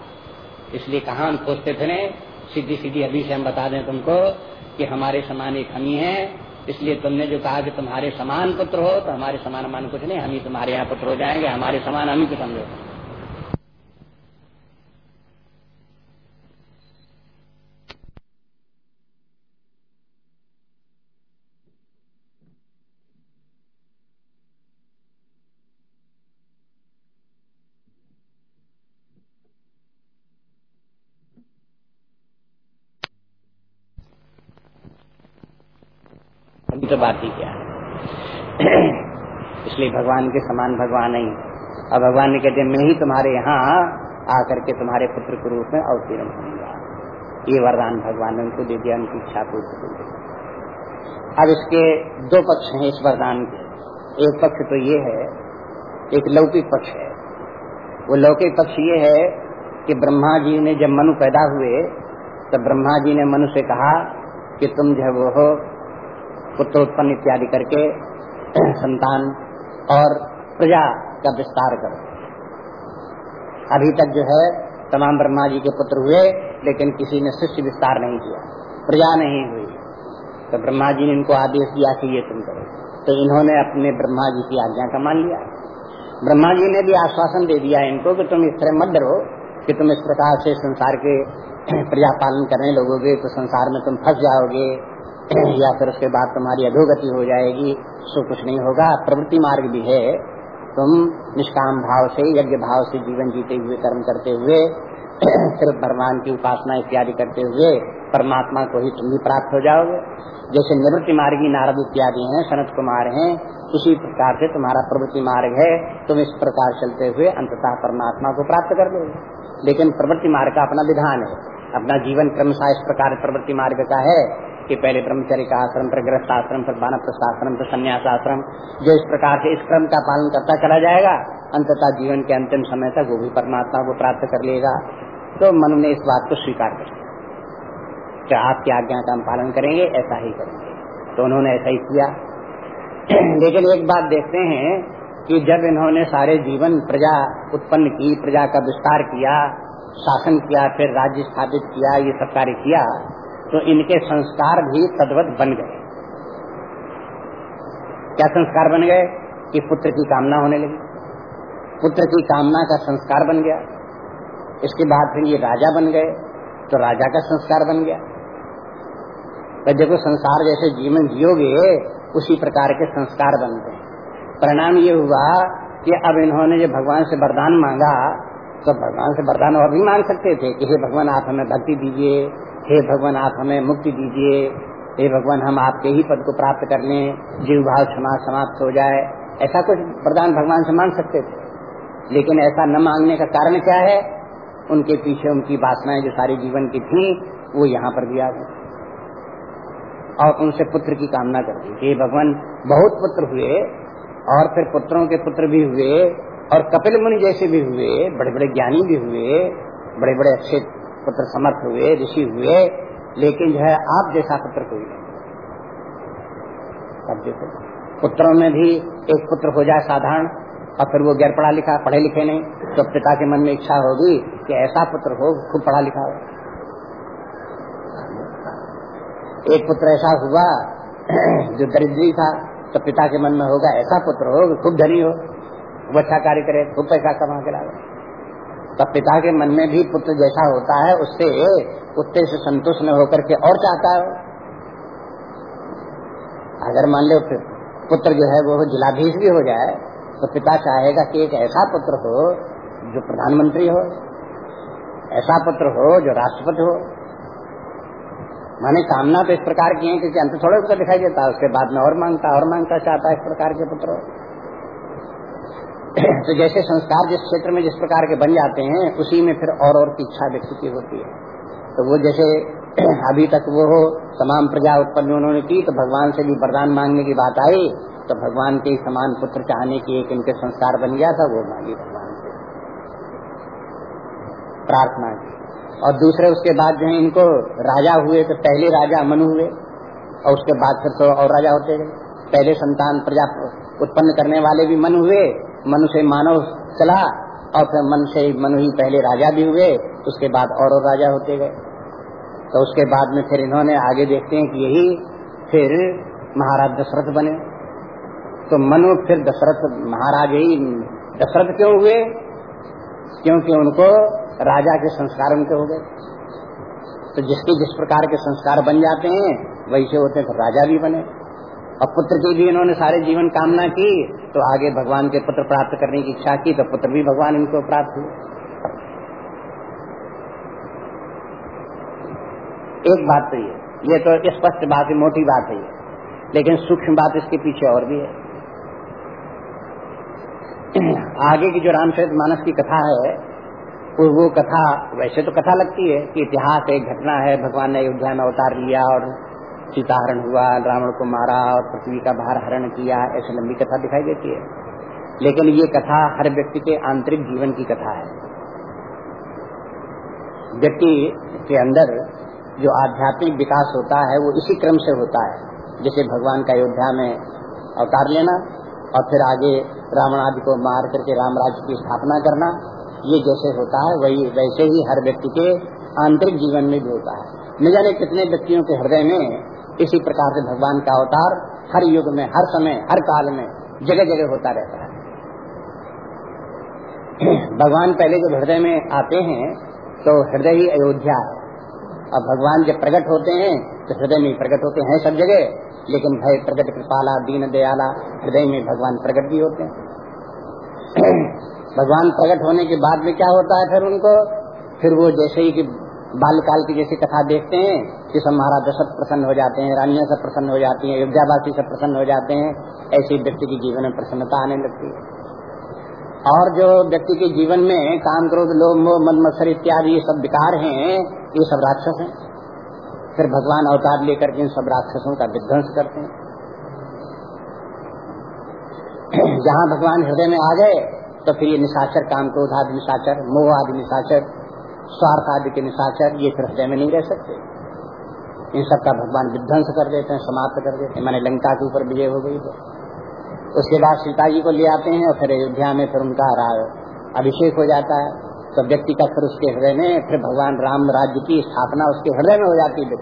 इसलिए कहा हम खोजते फिरे सीधी सीधी अभी से हम बता दें तुमको कि हमारे समान एक हम ही। है इसलिए तुमने जो कहा कि तुम्हारे समान पुत्र हो तो हमारे समान मान कुछ नहीं, हम ही तुम्हारे यहाँ पुत्र हो जाएँगे, हमारे समान हम ही को समझो अभी तो बात ही क्या? है इसलिए भगवान के समान भगवान नहीं। और भगवान ने कहते मैं ही तुम्हारे यहाँ आकर के तुम्हारे पुत्र के रूप में अवतीर्ण होऊँगा। ये वरदान भगवान ने उनको दे दिया, उनकी इच्छा पूर्ति अब इसके दो पक्ष हैं इस वरदान के। एक पक्ष तो ये है, एक लौकिक पक्ष है। वो लौकिक पक्ष ये है कि ब्रह्मा जी ने जब मनु पैदा हुए तो ब्रह्मा जी ने मनु से कहा कि तुम जो वो हो पुत्र उत्पन्न इत्यादि करके (clears throat) संतान और प्रजा का विस्तार करो। अभी तक जो है, तमाम ब्रह्मा जी के पुत्र हुए, लेकिन किसी ने शिष्य विस्तार नहीं किया। प्रजा नहीं हुई। तो ब्रह्मा जी ने इनको आदेश दिया कि ये तुम करो। तो इन्होंने अपने ब्रह्मा जी की आज्ञा का मान लिया। ब्रह्मा जी ने भी आश्वासन दे दिया इनको कि तुम इस तरह मत डरो, कि तुम इस प्रकार से संसार के (clears throat) प्रजा पालन करने लगोगे तो संसार में तुम फंस जाओगे। या फिर उसके बाद तुम्हारी अधोगति हो जाएगी सो कुछ नहीं होगा। प्रवृत्ति मार्ग भी है। तुम निष्काम भाव से, यज्ञ भाव से जीवन जीते हुए कर्म करते हुए, (clears throat) सिर्फ़ भगवान की उपासना इत्यादि करते हुए परमात्मा को ही तुम भी प्राप्त हो जाओगे। जैसे निवृत्ति मार्गी नारद इत्यादि हैं, सनत कुमार हैं, उसी प्रकार से तुम्हारा प्रवृत्ति मार्ग है। तुम इस प्रकार चलते हुए अंततः परमात्मा को प्राप्त कर दोगे लेकिन प्रवृत्ति मार्ग का अपना विधान है। अपना जीवन क्रमशः इस प्रकार प्रवृत्ति मार्ग का है कि पहले ब्रह्मचर्य का आश्रम फिर ग्रस्त आश्रम फिर बानप्रस्थ आश्रम फिर संन्यास आश्रम जो इस प्रकार से इस क्रम का पालन करता चला जाएगा, अंततः जीवन के अंतिम समय तक वो भी परमात्मा को प्राप्त कर लेगा। तो मनु ने इस बात को स्वीकार कर लिया। आपकी आज्ञा का हम पालन करेंगे? ऐसा ही करेंगे। तो उन्होंने ऐसा ही किया। (clears throat) लेकिन एक बात देखते हैं कि जब इन्होंने सारे जीवन प्रजा उत्पन्न की, प्रजा का विस्तार किया, शासन किया, फिर राज्य स्थापित किया, ये सब कार्य किया तो इनके संस्कार भी तद्वत बन गए। क्या संस्कार बन गए? कि पुत्र की कामना होने लगी। पुत्र की कामना का संस्कार बन गया। इसके बाद फिर ये राजा बन गए तो राजा का संस्कार बन गया। तो देखो, संसार जैसे जीवन जियोगे, उसी प्रकार के संस्कार बन गए परिणाम ये हुआ कि अब इन्होंने जो भगवान से वरदान मांगा तो भगवान से वरदान और भी मांग सकते थे कि, हे भगवान, आप हमें भक्ति दीजिए हे भगवान, आप हमें मुक्ति दीजिए। हे भगवान, हम आपके ही पद को प्राप्त कर लें। जीव भाव क्षमा समाप्त हो जाए। ऐसा कुछ वरदान भगवान से मांग सकते थे। लेकिन ऐसा न मांगने का कारण क्या है? उनके पीछे उनकी वासनाएँ जो सारी जीवन की थी, वो यहाँ पर भी आ गई। और उनसे पुत्र की कामना कर दी। कि भगवान, बहुत पुत्र हुए और फिर पुत्रों के पुत्र भी हुए और कपिल मुनि जैसे भी हुए बड़े बड़े ज्ञानी भी हुए बड़े बड़े अच्छे पुत्र समर्थ हुए, ऋषि हुए, लेकिन जो है, आप जैसा पुत्र कोई नहीं। अब देखो पुत्रों में भी एक पुत्र हो जाए साधारण, और फिर वो गैर पढ़ा लिखा, पढ़े लिखे नहीं तो पिता के मन में इच्छा होगी कि ऐसा पुत्र हो, खूब पढ़ा लिखा हो। एक पुत्र ऐसा हुआ, (clears throat) जो दरिद्री था तो पिता के मन में होगा, ऐसा पुत्र हो, खूब धनी हो वो अच्छा कार्य करे, खूब पैसा कमा के लावे तब पिता के मन में भी पुत्र जैसा होता है, उससे उत्ते से संतुष्ट न होकर के और चाहता है? अगर मान लो पुत्र जो है, वो जिलाधीश भी हो जाए तो पिता चाहेगा कि एक ऐसा पुत्र हो जो प्रधानमंत्री हो, ऐसा पुत्र हो जो राष्ट्रपति हो। माने कामना तो इस प्रकार की है, क्योंकि अंत थोड़ा उसका दिखाई देता है, उसके बाद में और माँगता और माँगता, चाहता है इस प्रकार के पुत्र तो जैसे संस्कार जिस क्षेत्र में जिस प्रकार के बन जाते हैं, उसी में फिर और और की इच्छा व्यक्ति की होती है। तो वो जैसे (clears throat) अभी तक वो हो, तमाम प्रजा उत्पन्न उन्होंने की तो भगवान से भी वरदान मांगने की बात आई तो भगवान के समान पुत्र चाहने की एक इनके संस्कार बन गया था, वो मांगी भगवान से। प्रार्थना की। और दूसरे उसके बाद जो है इनको राजा हुए तो पहले राजा मनु हुए, और उसके बाद फिर तो और राजा होते गए। पहले संतान प्रजा उत्पन्न करने वाले भी मन हुए मनु से मानव चला और फिर मन से मनु ही पहले राजा भी हुए उसके बाद और, और राजा होते गए। तो उसके बाद में फिर इन्होंने आगे देखते हैं कि यही फिर महाराज दशरथ बने। तो मनु फिर दशरथ महाराज ही दशरथ क्यों हुए? क्योंकि उनको राजा के संस्कार उनके हो गए। तो जिसके जिस प्रकार के संस्कार बन जाते हैं वैसे होते हैं तो राजा भी बने। और पुत्र की भी इन्होंने सारे जीवन कामना की तो आगे भगवान के पुत्र प्राप्त करने की इच्छा की तो पुत्र भी भगवान इनको प्राप्त हुए। एक बात तो ये ये तो स्पष्ट बात है, मोटी बात है लेकिन सूक्ष्म बात इसके पीछे और भी है। आगे की जो रामचरित मानस की कथा है, वो कथा, वैसे तो कथा लगती है कि इतिहास एक घटना है, भगवान ने अयोध्या में अवतार लिया और सीताहरण हुआ, रावण को मारा और पृथ्वी का भार हरण किया, ऐसी लंबी कथा दिखाई देती है। लेकिन ये कथा हर व्यक्ति के आंतरिक जीवन की कथा है। व्यक्ति के अंदर जो आध्यात्मिक विकास होता है, वो इसी क्रम से होता है। जैसे भगवान का अयोध्या में अवतार लेना और फिर आगे रावण आदि को मार करके राम राज्य की स्थापना करना, ये जैसे होता है, वही, वैसे ही हर व्यक्ति के आंतरिक जीवन में भी होता है। न जाने कितने व्यक्तियों के हृदय में इसी प्रकार से भगवान का अवतार हर युग में, हर समय, हर काल में जगह जगह होता रहता है। (clears throat) भगवान पहले जब हृदय में आते हैं तो हृदय ही अयोध्या है। और भगवान जब प्रकट होते हैं तो हृदय में प्रकट होते हैं सब जगह, लेकिन भय प्रकट कृपाला, दीन, दयाला, हृदय में भगवान प्रकट भी होते हैं। (clears throat) भगवान प्रकट होने के बाद में क्या होता है फिर उनको? फिर वो जैसे ही कि बालकाल की जैसी कथा देखते हैं, कि सब महाराज दशरथ प्रसन्न हो जाते हैं, रानियाँ सब प्रसन्न हो जाती हैं, अयोध्यावासी सब प्रसन्न हो जाते हैं, ऐसे व्यक्ति के जीवन में प्रसन्नता आने लगती है। और जो व्यक्ति के जीवन में काम, क्रोध, लोभ, मोह मद मत्सर इत्यादि ये सब विकार हैं, ये सब राक्षस हैं। फिर भगवान अवतार लेकर के इन सब राक्षसों का विध्वंस करते हैं। जहाँ भगवान हृदय में आ गए तो फिर ये निशाचर, काम, क्रोध आदि निशाचर, मोह आदि निशाचर स्वार्थ आदि के निशाचर ये फिर हृदय में नहीं रह सकते। इन सब का भगवान विध्वंस कर देते हैं, समाप्त कर देते हैं। मैंने लंका के ऊपर विजय हो गई तो। उसके बाद सीता जी को ले आते हैं और फिर अयोध्या में फिर उनका अभिषेक हो जाता है। तो व्यक्ति का फिर उसके हृदय में फिर भगवान राम राज्य की स्थापना उसके हृदय में हो जाती है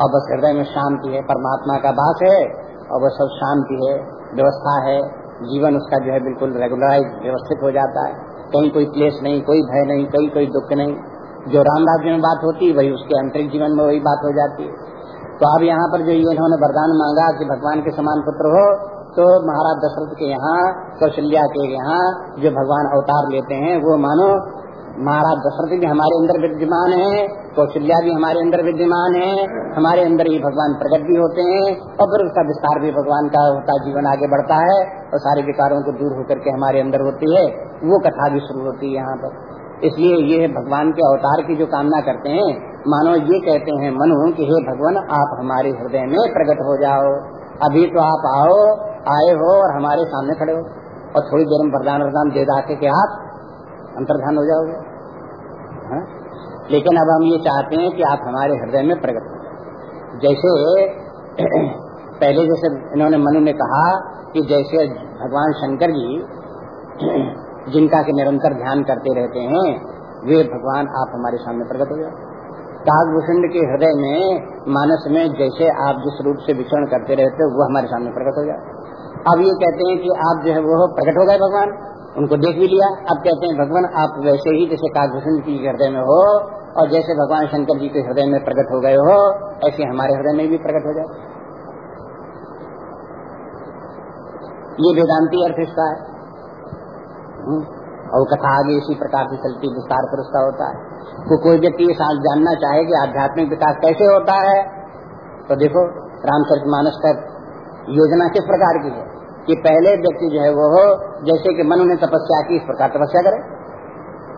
और बस हृदय में शांति है, परमात्मा का बास है और बस सब शांति है, व्यवस्था है। जीवन उसका जो है बिल्कुल रेगुलराइज व्यवस्थित हो जाता है। कहीं कोई क्लेश नहीं, कोई भय नहीं कहीं कोई दुख नहीं। जो रामदास जी में बात होती, वही उसके आंतरिक जीवन में वही बात हो जाती। है तो अब यहाँ पर जो इन्होंने वरदान मांगा कि भगवान के समान पुत्र हो तो महाराज दशरथ के यहाँ, कौशल्या के यहाँ जो भगवान अवतार लेते हैं, वो मानो महाराज दशरथ भी हमारे अंदर विद्यमान है, कौशल्या भी हमारे अंदर विद्यमान है, हमारे अंदर ही भगवान प्रकट भी होते हैं और फिर उसका विस्तार भी भगवान का होता जीवन आगे बढ़ता है और सारे विकारों को दूर होकर के हमारे अंदर होती है। वो कथा भी शुरू होती है यहाँ पर। इसलिए ये भगवान के अवतार की जो कामना करते हैं, मानो ये कहते हैं मनु कि हे भगवान, आप हमारे हृदय में प्रकट हो जाओ। अभी तो आप आओ, आए हो और हमारे सामने खड़े हो। और थोड़ी देर में वरदान वरदान दे दाके के आप अंतर्धान हो जाओगे। हाँ? लेकिन अब हम ये चाहते हैं कि आप हमारे हृदय में प्रकट हो। जैसे (clears throat) पहले जैसे इन्होंने मनु ने कहा कि जैसे भगवान शंकर जी (clears throat) जिनका के निरंतर ध्यान करते रहते हैं, वे भगवान आप हमारे सामने प्रकट हो जाओ कागभूषण के हृदय में, मानस में जैसे आप जिस रूप से विचरण करते रहते हो, वो हमारे सामने प्रकट हो जाए। अब ये कहते हैं कि आप जो है वो प्रकट हो गए भगवान। उनको देख भी लिया। अब कहते हैं, भगवान, आप वैसे ही जैसे कागभूषण की हृदय में हो, और जैसे भगवान शंकर जी के हृदय में प्रकट हो गए हो, ऐसे हमारे हृदय में भी प्रकट हो जाए ये वेदांति अर्थ इसका है। हम्म। और कथा आगे इसी प्रकार से चलती विस्तार पर उसका होता है। तो कोई व्यक्ति ये साथ जानना चाहे कि आध्यात्मिक विकास कैसे होता है तो देखो रामचरित मानस का योजना किस प्रकार की है? कि पहले व्यक्ति जो है वो हो, जैसे कि मनु ने तपस्या की, इस प्रकार तपस्या करे।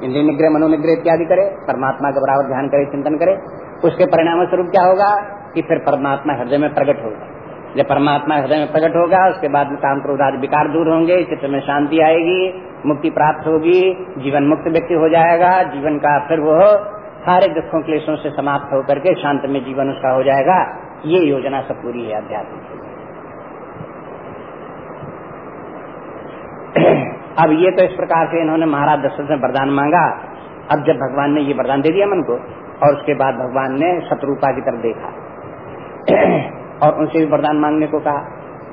इंद्रिय निग्रह, मनो निग्रह इत्यादि करे, परमात्मा का बराबर ध्यान करे, चिंतन करे। उसके परिणाम स्वरूप क्या होगा कि फिर परमात्मा हृदय में प्रकट होगा। जब परमात्मा हृदय में प्रकट होगा, उसके बाद में काम क्रोध आदि विकार दूर होंगे चित्र में शांति आएगी, मुक्ति प्राप्त होगी, जीवन मुक्त व्यक्ति हो जाएगा, जीवन का फिर वो सारे दुखों, क्लेशों से समाप्त होकर के शांत में जीवन उसका हो जाएगा। ये योजना सब पूरी है अध्यात्म अब ये तो इस प्रकार से इन्होंने महाराज दशरथ से वरदान मांगा। अब जब भगवान ने ये वरदान दे दिया मन को, और उसके बाद भगवान ने शत्रुपा की तरफ़ देखा। और उनसे भी वरदान मांगने को कहा,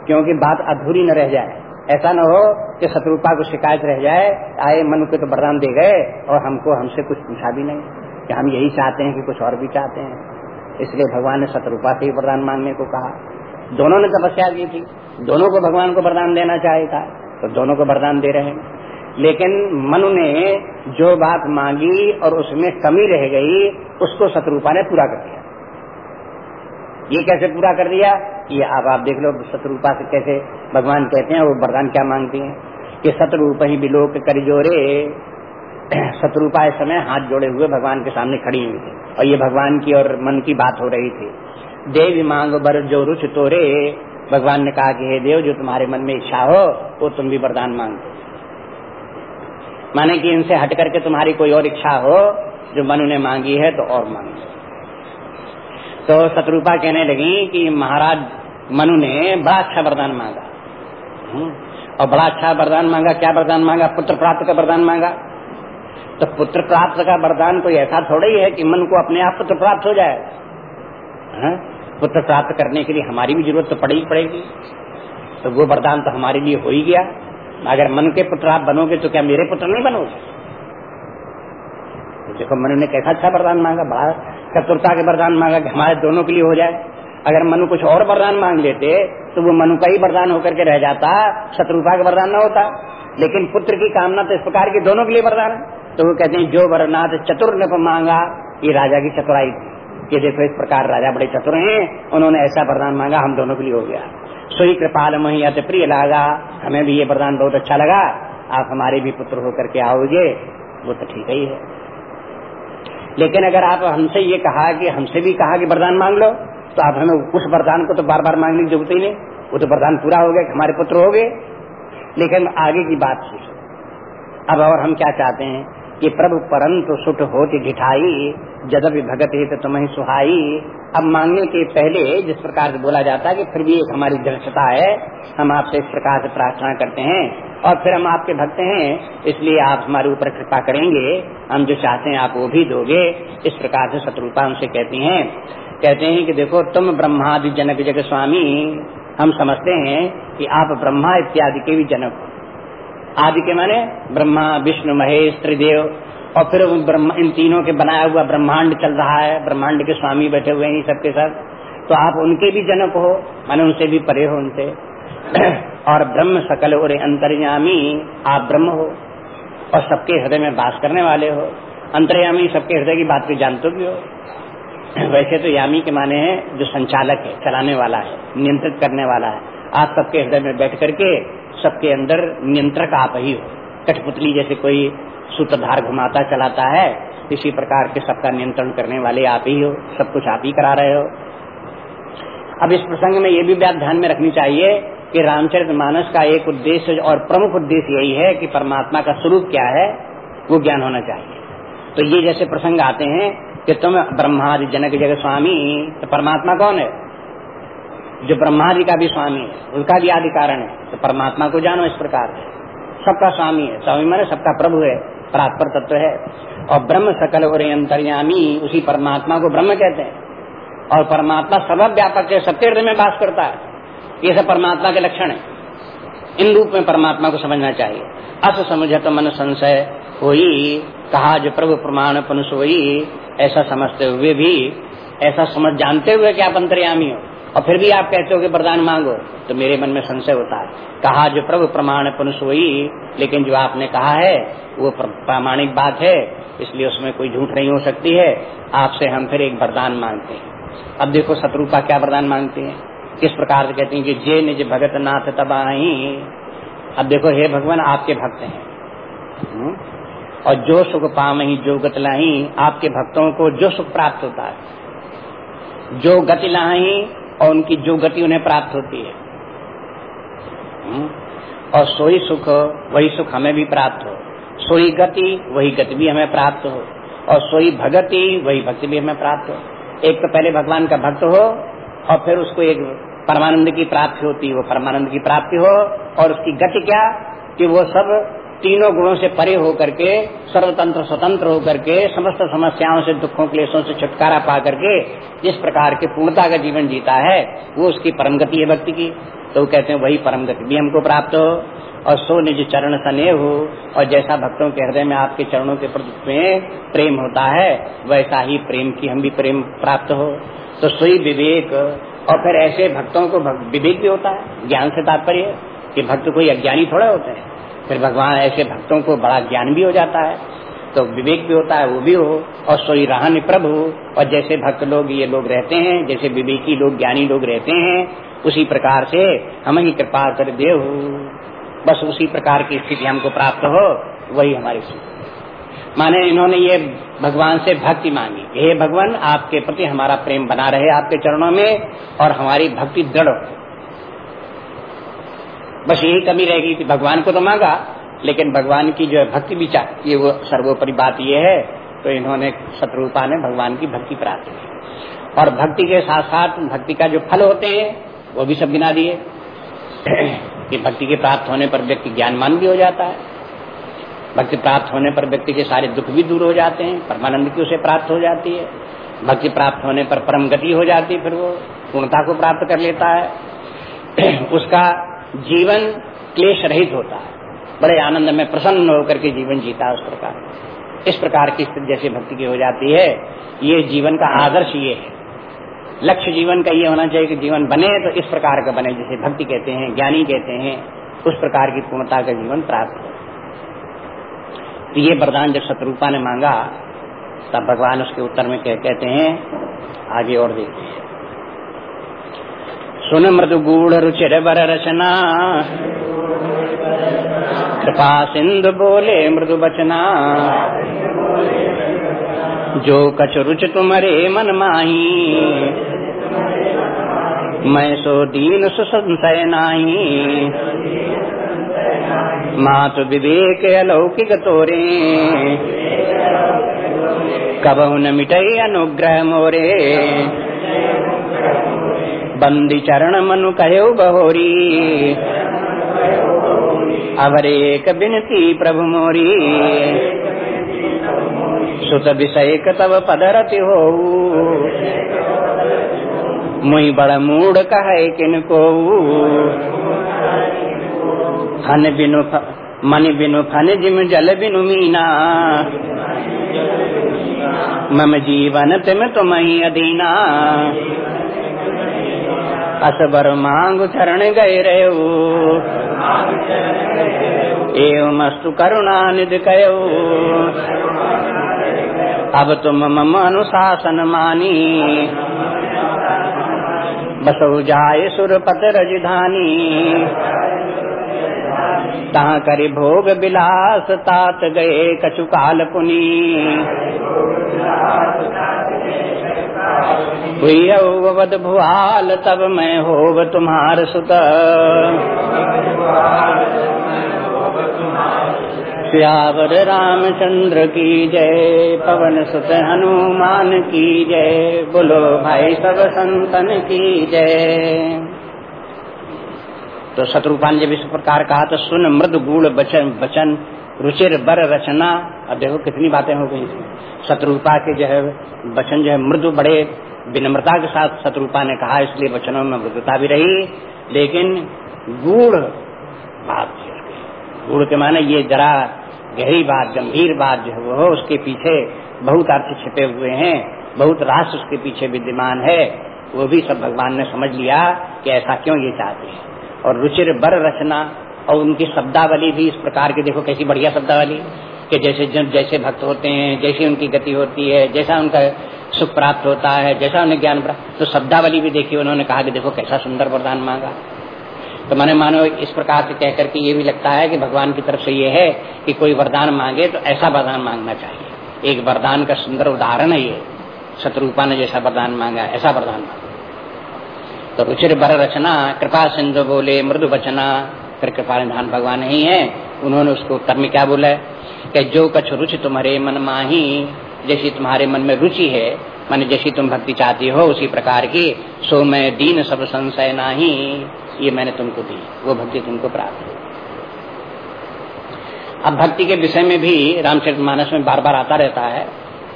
क्योंकि बात अधूरी न रह जाए। ऐसा न हो कि शत्रुपा को शिकायत रह जाए, आए मन को तो वरदान दे गए, और हमको हमसे कुछ पूछा भी नहीं। कि हम यही चाहते हैं कि कुछ और भी चाहते हैं। इसलिए भगवान ने शत्रुपा से ही वरदान मांगने को कहा। दोनों ने तपस्या की थी। दोनों को भगवान को वरदान देना चाहे था। तो दोनों को वरदान दे रहे हैं। लेकिन मनु ने जो बात मांगी और उसमें कमी रह गई, उसको शत्रुपा ने पूरा कर दिया। ये कैसे पूरा कर दिया? ये अब आप देख लो शत्रुपा से कैसे भगवान कहते हैं, वो वरदान क्या मांगती हैं? कि शत्रुप ही बिलोक कर जोरे शत्रुपा इस समय हाथ जोड़े हुए भगवान के सामने खड़ी हुई थी। और ये भगवान की और मन की बात हो रही थी। देवी मांग बर जो रुच तोरे भगवान ने कहा कि हे देव जो तुम्हारे मन में इच्छा हो वो तुम भी वरदान मांगो माने कि इनसे हट करके तुम्हारी कोई और इच्छा हो जो मनु ने मांगी है तो और मांगो तो शत्रुपा कहने लगी कि महाराज मनु ने बड़ा अच्छा वरदान मांगा। हम्म, और बड़ा अच्छा वरदान मांगा क्या वरदान मांगा? पुत्र प्राप्त का वरदान मांगा। तो पुत्र प्राप्त का वरदान कोई ऐसा थोड़ा ही है कि मन को अपने आप पुत्र प्राप्त हो जाए। हाँ? पुत्र प्राप्त करने के लिए हमारी भी ज़रूरत तो पड़ेगी पड़ेगी। तो वो वरदान तो हमारे लिए हो ही गया। अगर मन के पुत्र आप बनोगे तो क्या मेरे पुत्र नहीं बनोगे? तो देखो, मनु ने कैसा अच्छा वरदान मांगा। बड़ा चतुरता के वरदान मांगा कि हमारे दोनों के लिए हो जाए। अगर मनु कुछ और वरदान मांग लेते तो वो मनु का ही वरदान होकर के रह जाता। शत्रुता का वरदान न होता। लेकिन पुत्र की कामना तो इस प्रकार की दोनों के लिए वरदान है। तो वो कहते हैं, जो वरनाथ चतुर ने मांगा, ये राजा की चतुराई थी। ये देखो, इस प्रकार राजा बड़े चतुर हैं। उन्होंने ऐसा वरदान मांगा, हम दोनों के लिए हो गया। सोई कृपाल मही अति प्रिय लगा, हमें भी ये वरदान बहुत अच्छा लगा। आप हमारे भी पुत्र होकर के आओगे, वो तो ठीक ही है। लेकिन अगर आप हमसे ये कहा कि, हमसे भी कहा कि वरदान मांग लो तो आप हमें उस वरदान को तो बार बार मांगने की ज़रूरत ही नहीं। वो तो वरदान पूरा हो गया कि हमारे पुत्र हो गए। लेकिन आगे की बात सोचो अब और हम क्या चाहते हैं? कि प्रभु परंतु सुट हो ढिठाई जदब भगत ही तो तुम्हें सुहाई। अब मांगने के पहले जिस प्रकार से बोला जाता है कि फिर भी एक हमारी दृढ़ता है, हम आपसे इस प्रकार से प्रार्थना करते हैं और फिर हम आपके भक्त हैं, इसलिए आप हमारे ऊपर कृपा करेंगे, हम जो चाहते हैं आप वो भी दोगे। इस प्रकार से शत्रुपा हमसे कहती हैं। कहते हैं कि देखो, तुम ब्रह्मादि जनक जग स्वामी हम समझते हैं कि आप ब्रह्मा इत्यादि के भी जनक हो। आदि के माने ब्रह्मा, विष्णु, महेश, त्रिदेव, और फिर इन तीनों के बनाया हुआ ब्रह्मांड चल रहा है, ब्रह्मांड के स्वामी बैठे हुए हैं सबके साथ। तो आप उनके भी जनक हो, माने उनसे भी परे हो उनसे। (clears throat) और ब्रह्म सकल और अंतर्यामी, आप ब्रह्म हो, और सबके हृदय में बास करने वाले हो। अंतर्यामी सबके हृदय की बात को जानते भी हो। (clears throat) वैसे तो यामी के माने हैं जो संचालक है, चलाने वाला है, नियंत्रित करने वाला है। आप सबके हृदय में बैठ करके सबके अंदर नियंत्रक आप ही हो। कठपुतली जैसे कोई सूत्रधार घुमाता चलाता है, इसी प्रकार के सबका नियंत्रण करने वाले आप ही हो, सब कुछ आप ही करा रहे हो। अब इस प्रसंग में ये भी बात ध्यान में रखनी चाहिए कि रामचरित मानस का एक उद्देश्य और प्रमुख उद्देश्य यही है कि परमात्मा का स्वरूप क्या है, वो ज्ञान होना चाहिए। तो ये जैसे प्रसंग आते हैं कि तुम ब्रह्मादि जनक जगह स्वामी तो परमात्मा कौन है? जो ब्रह्मादि का भी स्वामी है उसका भी आदि कारण है तो परमात्मा को जानो इस प्रकार सबका स्वामी है, स्वामी माने सबका प्रभु है, परात्पर तत्व है। और ब्रह्म सकल और अंतर्यामी, उसी परमात्मा को ब्रह्म कहते हैं। और परमात्मा सर्वव्यापक है, सबके हृदय में बास करता है। ये सब परमात्मा के लक्षण है। इन रूप में परमात्मा को समझना चाहिए। अस समझ तो मन संशय, होई, कहा जो प्रभु प्रमाण पनुष होई, ऐसा समझते हुए भी, ऐसा समझ जानते हुए कि आप अंतर्यामी हो। और फिर भी आप कहते हो कि वरदान मांगो तो मेरे मन में संशय होता है। कहा जो प्रभु प्रमाण पुन सोई लेकिन जो आपने कहा है, वो प्रामाणिक बात है, इसलिए उसमें कोई झूठ नहीं हो सकती है। आपसे हम फिर एक वरदान मांगते हैं। अब देखो शत्रु का क्या वरदान मांगते हैं। किस प्रकार से कहते हैं कि जे निज भगत नाथ तबाही अब देखो, हे भगवान, आपके भक्त हैं। हम्म? और जो सुख पामही, जो गति लाही, आपके भक्तों को जो सुख प्राप्त होता है। जो गति लाही और उनकी जो गति उन्हें प्राप्त होती है। हम्म? और सोई सुख, वही सुख हमें भी प्राप्त हो। सोई गति, वही गति भी हमें प्राप्त हो। और सोई भगति, वही भक्ति भी हमें प्राप्त हो। एक तो पहले भगवान का भक्त हो, और फिर उसको एक परमानंद की प्राप्ति होती है। वो परमानंद की प्राप्ति हो, और उसकी गति क्या? कि वो सब तीनों गुणों से परे होकर के, सर्वतंत्र स्वतंत्र होकर के, समस्त समस्याओं से, दुखों, क्लेशों से छुटकारा पा करके जिस प्रकार के पूर्णता का जीवन जीता है, वो उसकी परम गति है भक्ति की। तो कहते हैं, वही परम गति भी हमको प्राप्त हो। और सो निज चरण सने हो। और जैसा भक्तों के हृदय में आपके चरणों के प्रति में प्रेम होता है, वैसा ही प्रेम की हम भी प्रेम प्राप्त हो। तो सोई विवेक, और फिर ऐसे भक्तों को विवेक भी होता है। ज्ञान से तात्पर्य कि भक्त कोई अज्ञानी थोड़ा होते हैं। फिर भगवान ऐसे भक्तों को बड़ा ज्ञान भी हो जाता है तो विवेक भी होता है, वो भी हो, और सोई रहन प्रभु, और जैसे भक्त लोग ये लोग रहते हैं, जैसे विवेकी लोग, ज्ञानी लोग रहते हैं, उसी प्रकार से हम ही कृपा कर दे बस उसी प्रकार की स्थिति हमको प्राप्त हो, वही हमारी स्थिति माने इन्होंने ये भगवान से भक्ति मांगी। हे भगवान, आपके प्रति हमारा प्रेम बना रहे आपके चरणों में, और हमारी भक्ति दृढ़ बस यही कमी रहेगी कि भगवान को तो मांगा, लेकिन भगवान की जो है भक्ति विचार, ये वो सर्वोपरि बात ये है तो इन्होंने शत्रुपा ने भगवान की भक्ति प्राप्त की। और भक्ति के साथ साथ भक्ति का जो फल होते हैं, वो भी सब गिना दिए। कि भक्ति के प्राप्त होने पर व्यक्ति ज्ञानमान भी हो जाता है। भक्ति प्राप्त होने पर व्यक्ति के सारे दुख भी दूर हो जाते हैं, परमानंद की उसे प्राप्त हो जाती है। भक्ति प्राप्त होने पर परम गति हो जाती है, फिर वो पूर्णता को प्राप्त कर लेता है। (clears throat) उसका जीवन क्लेश रहित होता है। बड़े आनंद में प्रसन्न होकर के जीवन जीता उस प्रकार। इस प्रकार की स्थिति जैसे भक्ति की हो जाती है ये जीवन का आदर्श ये है। लक्ष्य जीवन का ये होना चाहिए कि जीवन बने तो इस प्रकार का बने जैसे भक्ति कहते हैं ज्ञानी कहते हैं उस प्रकार की पूर्णता का जीवन प्राप्त हो। तो ये वरदान जब शत्रुपा ने मांगा तब भगवान उसके उत्तर में कह, कहते हैं आगे और देखते हैं। सुन मृदु गूढ़ रुचिर बर रचना। कृपा सिंधु बोले मृदु बचना जो कछ रुच तुम्हारे मन माही, मैं सो दीन सुसंशय नाही। मात विवेक अलौकिक तोरे, कब न मिटई अनुग्रह मोरे। बंदी चरण मनु कहो बहोरी अवरे एक बिनती प्रभु मोरी। सुत विषय तब पदरति हो मुई बड़ मूड कहे किन को फन बिनु मन बिनु फन, जिम जल बिनु मीना। मम जीवन तिम तुम अधीना। असबर मांग चरण गए रहे एवं अस्तु करुणा निध कयो अब तुम मम अनुशासन मानी। बसो जाय सुरपत रजधानी तहाँ करे भोग विलास तात गए कछु काल पुनी। हुई भुआल तब मैं होव तुम्हार सुत। सियावर रामचंद्र की जय, पवन सुत हनुमान की जय, बोलो भाई सब संतन की जय। तो शत्रुपान जब इस प्रकार कहा तो सुन मृद गुण बचन बचन। रुचिर बर रचना। अब देखो कितनी बातें हो गई। शत्रुपा के जो है वचन जो है, मृदु बड़े विनम्रता के साथ शत्रुपा ने कहा, इसलिए वचनों में मृदुता भी रही। लेकिन गूढ़ बात गुड़ के माने ये जरा गहरी बात, गंभीर बात जो है, वो उसके पीछे बहुत अर्थ छिपे हुए हैं, बहुत रास उसके पीछे विद्यमान है। वो भी सब भगवान ने समझ लिया कि ऐसा क्यों ये चाहते हैं। और रुचिर बर रचना और उनकी शब्दावली भी इस प्रकार की, देखो कैसी बढ़िया शब्दावली, कि जैसे जैसे भक्त होते हैं, जैसी उनकी गति होती है, जैसा उनका सुख प्राप्त होता है, जैसा उन्हें ज्ञान प्राप्त तो शब्दावली भी देखी उन्होंने, कहा कि देखो कैसा सुंदर वरदान मांगा। तो मैंने मानो इस प्रकार से कह करके ये भी लगता है कि भगवान की तरफ़ से ये है कि कोई वरदान मांगे तो ऐसा वरदान मांगना चाहिए। एक वरदान का सुंदर उदाहरण है ये, शत्रुपा ने जैसा वरदान मांगा, ऐसा वरदान मांगा। तो रुचिर बर रचना, कृपा सिंधु बोले, मृदु बचना फिर कृपा निधान भगवान ही है। उन्होंने उसको उत्तर में क्या बोला? कि जो कछ रुचि तुम्हारे मन माही जैसी तुम्हारे मन में रुचि है, मान जैसी तुम भक्ति चाहती हो, उसी प्रकार की सो मैं दीन सब संशय नाही। ये मैंने तुमको दी, वो भक्ति तुमको प्राप्त हो। अब भक्ति के विषय में भी रामचरित मानस में बार बार आता रहता है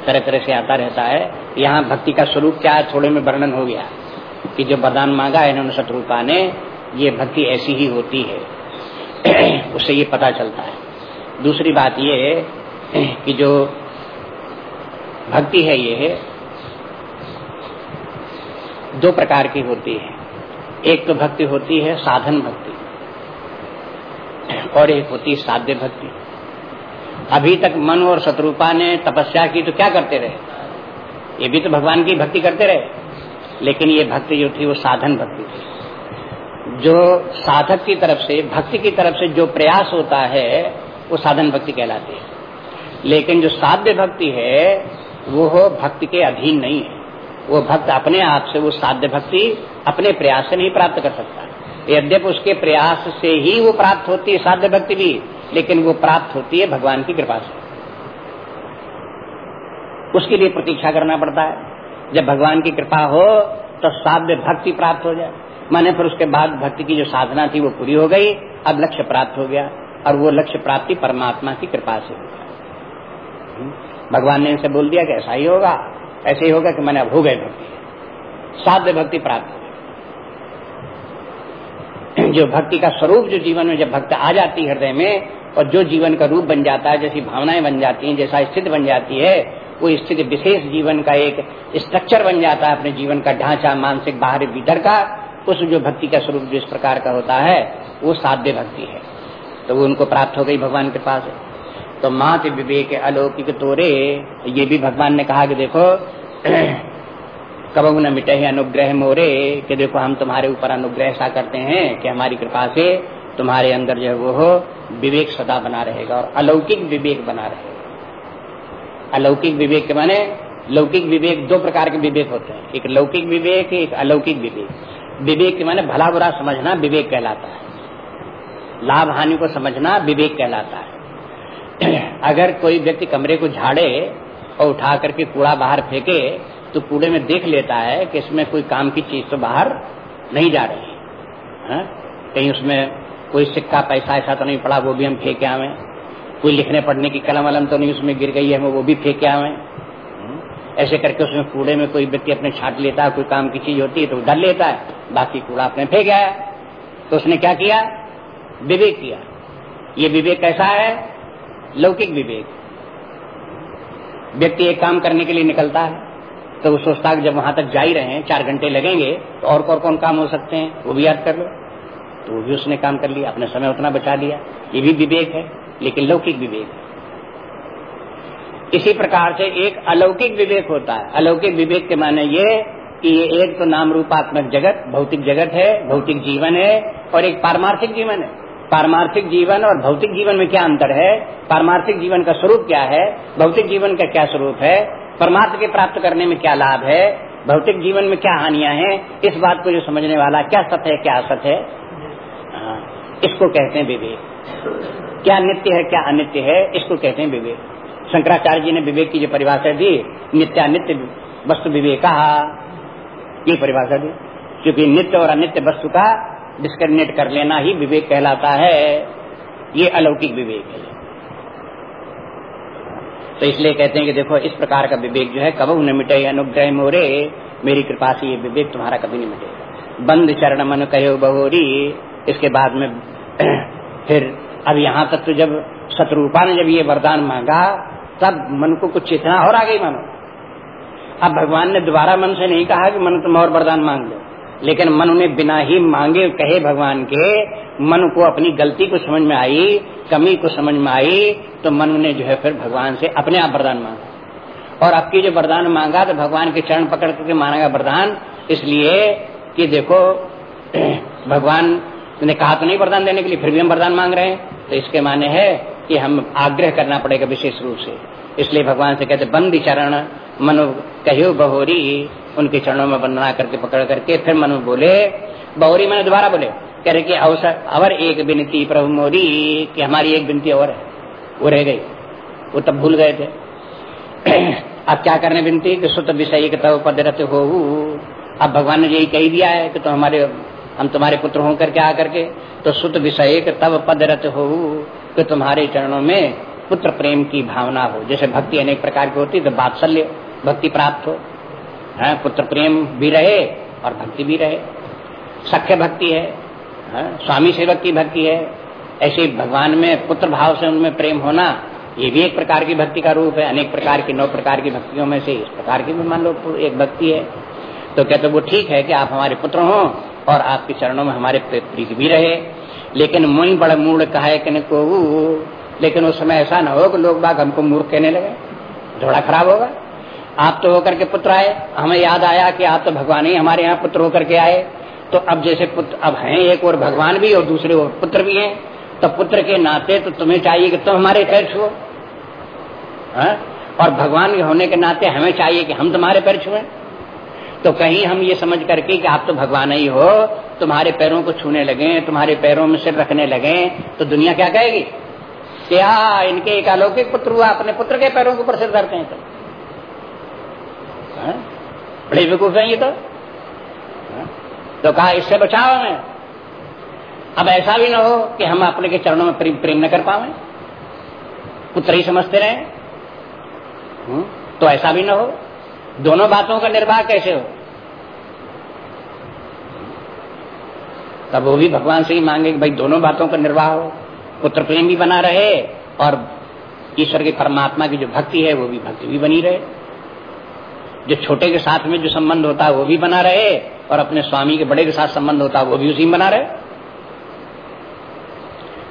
तरह तरह से आता रहता है। यहाँ भक्ति का स्वरूप क्या है? थोड़े में वर्णन हो गया कि जो वरदान मांगा है, इन्होंने शत्रुपा ने ये भक्ति ऐसी ही होती है। (clears throat) उससे ये पता चलता है। दूसरी बात ये है कि जो भक्ति है ये है दो प्रकार की होती है। एक तो भक्ति होती है साधन भक्ति, और एक होती है साध्य भक्ति। अभी तक मन और शत्रुपा ने तपस्या की तो क्या करते रहे? ये भी तो भगवान की भक्ति करते रहे। लेकिन ये भक्ति जो थी वो साधन भक्ति थी। जो साधक की तरफ़ से, भक्ति की तरफ़ से जो प्रयास होता है, वो साधन भक्ति कहलाती है। लेकिन जो साध्य भक्ति है, वो भक्ति के अधीन नहीं है। वो भक्त अपने आप से, वो साध्य भक्ति अपने प्रयास से नहीं प्राप्त कर सकता। यद्यप उसके प्रयास से ही वो प्राप्त होती है साध्य भक्ति भी, लेकिन वो प्राप्त होती है भगवान की कृपा से। उसके लिए प्रतीक्षा करना पड़ता है। जब भगवान की कृपा हो तो साध्य भक्ति प्राप्त हो जाए। माने फिर उसके बाद भक्ति की जो साधना थी वो पूरी हो गई, अब लक्ष्य प्राप्त हो गया, और वो लक्ष्य प्राप्ति परमात्मा की कृपा से हो गया भगवान ने इनसे बोल दिया कि ऐसा ही होगा, ऐसे ही होगा कि मैंने अब हो गए भक्ति। साध्य भक्ति प्राप्त जो भक्ति का स्वरूप जो जीवन में जब भक्त आ जाती हृदय में, और जो जीवन का रूप बन जाता है, जैसी भावनाएँ बन जाती हैं, जैसा स्थिति बन जाती है, वो स्थिति विशेष जीवन का एक स्ट्रक्चर बन जाता है अपने जीवन का ढांचा, मानसिक, बाहरी भीतर का। उस जो भक्ति का स्वरूप जिस प्रकार का होता है, वो साध्य भक्ति है। तो वो उनको प्राप्त हो गई भगवान के पास। तो मात विवेक अलौकिक तोरे, ये भी भगवान ने कहा कि देखो, (clears throat) कब न मिटे अनुग्रह मोरे, कि देखो हम तुम्हारे ऊपर अनुग्रह सा करते हैं कि हमारी कृपा से तुम्हारे अंदर जो है वो हो, विवेक सदा बना रहेगा और अलौकिक विवेक बना रहेगा अलौकिक विवेक के माने, लौकिक विवेक दो प्रकार के विवेक होते हैं। एक लौकिक विवेक, एक अलौकिक विवेक। विवेक के माने भला बुरा समझना विवेक कहलाता है। लाभ हानि को समझना विवेक कहलाता है। (clears throat) अगर कोई व्यक्ति कमरे को झाड़े और उठा करके कूड़ा बाहर फेंके तो कूड़े में देख लेता है कि इसमें कोई काम की चीज़ तो बाहर नहीं जा रही है। हाँ? कहीं उसमें कोई सिक्का, पैसा ऐसा तो नहीं पड़ा, वो भी हम फेंके आवे। कोई लिखने पढ़ने की कलम वलम तो नहीं उसमें गिर गई है, वो भी फेंके आवे। ऐसे करके उसमें कूड़े में कोई व्यक्ति अपने छाट लेता है, कोई काम की चीज़ होती है तो डर लेता है। बाकी कूड़ा अपने फेंक आया तो उसने क्या किया? विवेक किया। ये विवेक कैसा है? लौकिक विवेक। व्यक्ति एक काम करने के लिए निकलता है तो वो सोचता जब वहाँ तक जा ही रहे हैं, चार घंटे लगेंगे तो और कौन कौन काम हो सकते हैं, वो भी याद कर लो। तो वो भी उसने काम कर लिया, अपने समय उतना बचा लिया। ये भी विवेक है, लेकिन लौकिक विवेक है। इसी प्रकार से एक अलौकिक विवेक होता है। अलौकिक विवेक के माने ये कि ये एक तो नाम रूपात्मक जगत भौतिक जगत है भौतिक जीवन है और एक पारमार्थिक जीवन है। पारमार्थिक जीवन और भौतिक जीवन में क्या अंतर है? पारमार्थिक जीवन का स्वरूप क्या है? भौतिक जीवन का क्या स्वरूप है? परमार्थ के प्राप्त करने में क्या लाभ है? भौतिक जीवन में क्या हानियाँ हैं? इस बात को जो समझने वाला क्या सत्य है क्या असत है? हाँ, इसको कहते हैं विवेक। क्या नित्य है क्या अनित्य है इसको कहते हैं विवेक। शंकराचार्य जी ने विवेक की जो परिभाषा दी नित्यानित्य वस्तु विवेक। ये परिभाषा दी। क्योंकि नित्य और अनित्य वस्तु का डिस्क्रिमिनेट कर लेना ही विवेक कहलाता है। ये अलौकिक विवेक है। तो इसलिए कहते हैं कि देखो, इस प्रकार का विवेक जो है कब न मिटे अनुग्रह मोरे, मेरी कृपा से ये विवेक तुम्हारा कभी नहीं मिटेगा। बंद चरण मन कहो बहोरी, इसके बाद में (clears throat) फिर, अब यहाँ तक तो जब शत्रुपा ने जब ये वरदान मांगा तब मन को कुछ चेतना और आ गई मानो। अब भगवान ने दोबारा मन से नहीं कहा कि मन तुम और वरदान मांग लो। लेकिन मन उन्हें बिना ही मांगे कहे भगवान के, मन को अपनी गलती को समझ में आई, कमी को समझ में आई तो मन ने जो है फिर भगवान से अपने आप वरदान मांगा। और अब की जो वरदान मांगा तो भगवान के चरण पकड़ करके मांगा वरदान। इसलिए कि देखो, (clears throat) भगवान ने कहा तो नहीं वरदान देने के लिए, फिर भी हम वरदान मांग रहे हैं। तो इसके माने है कि हम आग्रह करना पड़ेगा विशेष रूप से। इसलिए भगवान से कहते, बंदी चरण, मनु कहो बहोरी, उनके चरणों में वंदना करके पकड़ करके फिर मनु बोले, बहोरी मैंने दोबारा बोले, कह रहे कि अवसर, अवर एक विनती प्रभु मोरी, कि हमारी एक विनती और है, वो रह गई, वो तब भूल गए थे। (clears throat) अब क्या करने विनती? कि सुत विषय पदरत हो अब भगवान ने यही कही दिया है कि तो हमारे, हम तुम्हारे पुत्र हो करके आकर के तो सुत विषय तब पदरत हो कि तुम्हारे चरणों में पुत्र प्रेम की भावना हो। जैसे भक्ति अनेक प्रकार की होती है तो बात्सल्य भक्ति प्राप्त हो। है पुत्र प्रेम भी रहे और भक्ति भी रहे। सख्य भक्ति है, है स्वामी सेवक की भक्ति है। ऐसे भगवान में पुत्र भाव से उनमें प्रेम होना ये भी एक प्रकार की भक्ति का रूप है। अनेक प्रकार की नौ प्रकार की भक्तियों में से इस प्रकार की भी मान लो एक भक्ति है। तो कहते वो ठीक है कि आप हमारे पुत्र हो और आपके चरणों में हमारे प्रीति भी रहे। लेकिन मुई बड़ा मूड कहा कि को लेकिन उस समय ऐसा ना हो कि लोग बाग हमको मूर्ख कहने लगे। थोड़ा खराब होगा। आप तो होकर के पुत्र आए। हमें याद आया कि आप तो भगवान ही हमारे यहाँ पुत्र होकर के आए। तो अब जैसे पुत्र, अब हैं एक और भगवान भी और दूसरे और पुत्र भी हैं तो पुत्र के नाते तो तुम्हें चाहिए कि तुम हमारे पैर छुओ। हाँ? और भगवान के होने के नाते हमें चाहिए कि हम तुम्हारे पैर छुए। तो कहीं हम ये समझ करके कि आप तो भगवान ही हो तुम्हारे पैरों को छूने लगे तुम्हारे पैरों में सिर रखने लगे तो दुनिया क्या कहेगी कि हाँ इनके एक अलौकिक पुत्र हुआ अपने पुत्र के पैरों के ऊपर सिर धरते हैं तो हाँ? बड़े बेकूफ है ये तो हाँ? तो कहा इससे बचाओ हमें अब ऐसा भी ना हो कि हम अपने के चरणों में प्रेम, प्रेम न कर पावे पुत्र ही समझते रहे? तो ऐसा भी ना हो दोनों बातों का निर्वाह कैसे हो? तब वो भी भगवान से ही मांगे कि भाई दोनों बातों का निर्वाह हो। पुत्र प्रेम भी बना रहे और ईश्वर के परमात्मा की जो भक्ति है, वो भी भक्ति भी बनी रहे। जो छोटे के साथ में जो संबंध होता है, वो भी बना रहे और अपने स्वामी के बड़े के साथ संबंध होता है, वो भी उसी में बना रहे।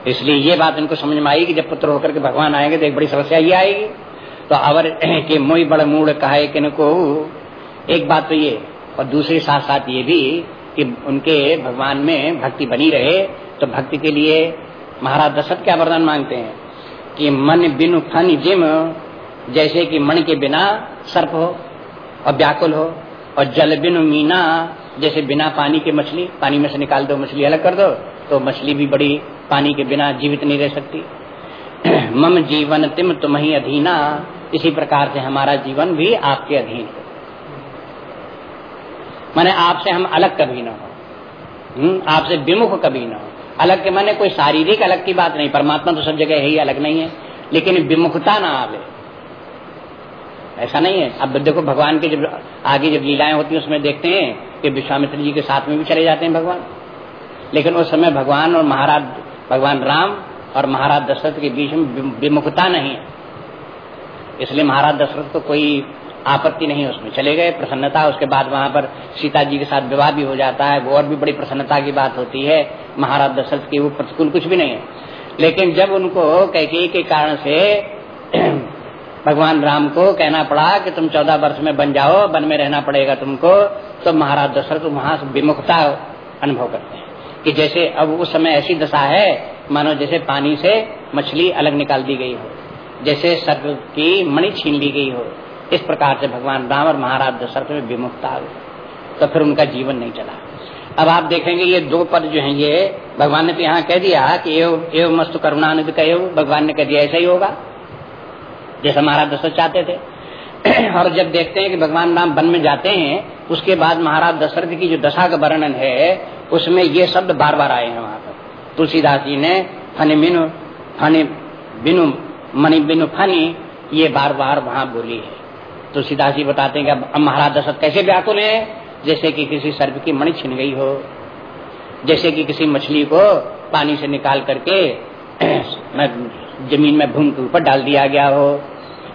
इसलिए ये बात इनको समझ में आई कि जब पुत्र होकर के भगवान आएँगे तो एक बड़ी समस्या ये आएगी। तो अवर के मोई बड़ मूड कहा कि को एक बात तो ये, और दूसरे साथ साथ ये भी कि उनके भगवान में भक्ति बनी रहे तो भक्ति के लिए महाराज दशरथ क्या वरदान मांगते हैं? कि मन बिनु फन जिम, जैसे कि मन के बिना सर्प हो, और व्याकुल हो, और जल बिनु मीना, जैसे बिना पानी के मछली, पानी में से निकाल दो, मछली अलग कर दो तो मछली भी बड़ी पानी के बिना जीवित नहीं रह सकती। (clears throat) मम जीवन तिम तुम ही अधीना। इसी प्रकार से हमारा जीवन भी आपके अधीन हो। मैंने आपसे हम अलग कभी ना हो। हम्म, आपसे विमुख कभी ना हो। अलग के मैंने कोई शारीरिक अलग की बात नहीं परमात्मा तो सब जगह है ही अलग नहीं है। लेकिन विमुखता ना आवे। ऐसा नहीं है। अब देखो भगवान के जब आगे जब लीलाएँ होती हैं उसमें देखते हैं कि विश्वामित्र जी के साथ में भी चले जाते हैं भगवान। लेकिन उस समय भगवान और महाराज भगवान राम और महाराज दशरथ के बीच में विमुखता नहीं है। इसलिए महाराज दशरथ को कोई आपत्ति नहीं उसमें। चले गए, प्रसन्नता, उसके बाद वहाँ पर सीता जी के साथ विवाह भी हो जाता है, वो और भी बड़ी प्रसन्नता की बात होती है। महाराज दशरथ के वो प्रतिकूल कुछ भी नहीं है। लेकिन जब उनको कैके के कारण से (clears throat) भगवान राम को कहना पड़ा कि तुम चौदह वर्ष में बन जाओ, वन में रहना पड़ेगा तुमको तो महाराज दशरथ वहाँ से विमुखता अनुभव करते हैं कि जैसे अब उस समय ऐसी दशा है मानो जैसे पानी से मछली अलग निकाल दी गई हो, जैसे सर्प की मणि छीन ली गई हो, इस प्रकार से भगवान राम और महाराज दशरथ में विमुखता आ तो फिर उनका जीवन नहीं चला। अब आप देखेंगे ये दो पद जो हैं, ये भगवान ने तो यहाँ कह दिया कि एव एव मस्त करुणानिध कहो भगवान ने कह दिया ऐसा ही होगा, जैसा महाराज दशरथ चाहते थे। (clears throat) और जब देखते हैं कि भगवान राम वन में जाते हैं, उसके बाद महाराज दशरथ की जो दशा का वर्णन है, उसमें ये शब्द बार बार आए हैं वहाँ। तुलसीदास जी ने फनी बिनु फनी बिनु मणि बिनु फनी, ये बार बार वहाँ बोली है। तुलसीदास जी बताते हैं कि अब महाराज दशरथ कैसे व्याकुल है? जैसे कि किसी सर्प की मणि छिन गई हो। जैसे कि किसी मछली को पानी से निकाल करके (clears throat) ज़मीन में भूमि के ऊपर डाल दिया गया हो।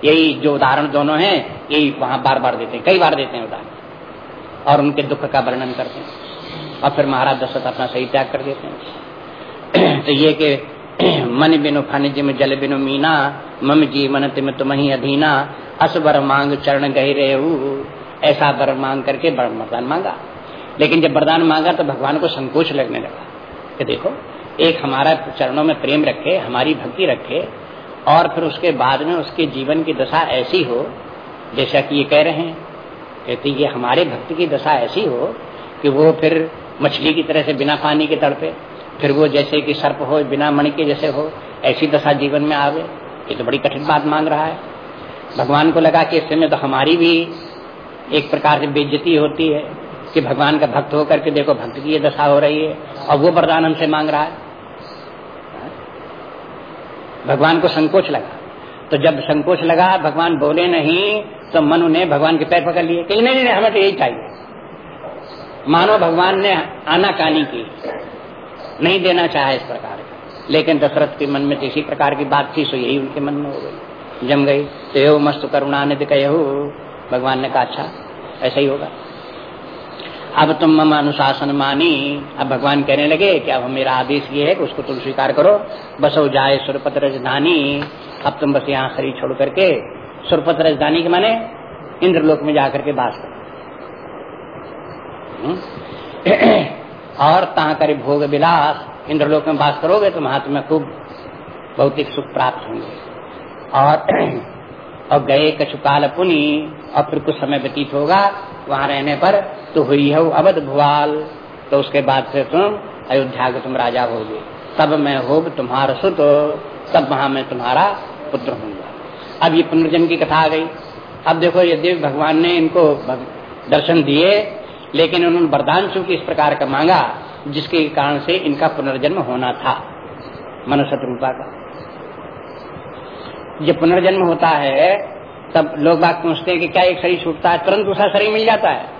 यही जो उदाहरण दोनों हैं, यही वहाँ बार बार देते हैं, कई बार देते हैं उदाहरण। और उनके दुख का वर्णन करते हैं। और फिर महाराज दशरथ अपना सही त्याग कर देते हैं। तो ये कि मन बिनु फन जिम जल बिनु मीना, मम जी मन तिम तुम ही अधीना अस बर मांग चरण गही रहे। ऐसा वर मांग करके वरदान मांगा। लेकिन जब वरदान मांगा तो भगवान को संकोच लगने लगा। कि देखो, एक हमारा चरणों में प्रेम रखे, हमारी भक्ति रखे, और फिर उसके बाद में उसके जीवन की दशा ऐसी हो, जैसा कि ये कह रहे हैं, कहते ये हमारे भक्ति की दशा ऐसी हो कि वो फिर मछली की तरह से बिना पानी के तड़पे। फिर वो जैसे कि सर्प हो, बिना मणि के जैसे हो, ऐसी दशा जीवन में आवे, ये तो बड़ी कठिन बात मांग रहा है। भगवान को लगा कि इस समय तो हमारी भी एक प्रकार से बेइज्जती होती है कि भगवान का भक्त होकर के देखो, भक्त की ये दशा हो रही है, और वो वरदान हमसे मांग रहा है। भगवान को संकोच लगा। तो जब संकोच लगा, भगवान बोले नहीं तो मनु ने भगवान के पैर पकड़ लिए कि नहीं नहीं हमें तो यही चाहिए। मानो भगवान ने आना कानी की नहीं देना चाहे इस प्रकार लेकिन दशरथ के मन में तो इसी प्रकार की बात थी, सो यही उनके मन में हो गई। जम गई। तो यो मस्त करुणा निधि कहू भगवान ने कहा अच्छा ऐसा ही होगा। अब तुम मम अनुशासन मानी। अब भगवान कहने लगे कि अब मेरा आदेश ये है कि उसको तुम स्वीकार करो। बसो जाए सुरपत राजधानी। अब तुम बस यहाँ खरीद छोड़ करके सुरपत राजधानी के माने इंद्रलोक में जाकर के बास करो। हम्म? (clears throat) (clears throat) और तहा करे भोग विलास, इंद्रलोक में बास करोगे तो वहाँ तुम्हें खूब भौतिक सुख प्राप्त होंगे। और (clears throat) और गए कछुकाल पुनी और फिर कुछ समय व्यतीत होगा, वहाँ रहने पर तो हुई है अवध भुआल तो उसके बाद से तुम अयोध्या के तुम राजा होगे। तब मैं हो तुम्हारा सुत, तब वहाँ मैं तुम्हारा पुत्र होऊँगा। अब ये पुनर्जन्म की कथा आ गई। अब देखो यदि भगवान ने इनको दर्शन दिए लेकिन उन्होंने वरदान चूँकि इस प्रकार का मांगा, जिसके कारण से इनका पुनर्जन्म होना था मनुष्य रूपा का। जब पुनर्जन्म होता है, तब लोग बात पूछते हैं कि क्या एक शरीर छूटता है, तुरंत दूसरा शरीर मिल जाता है।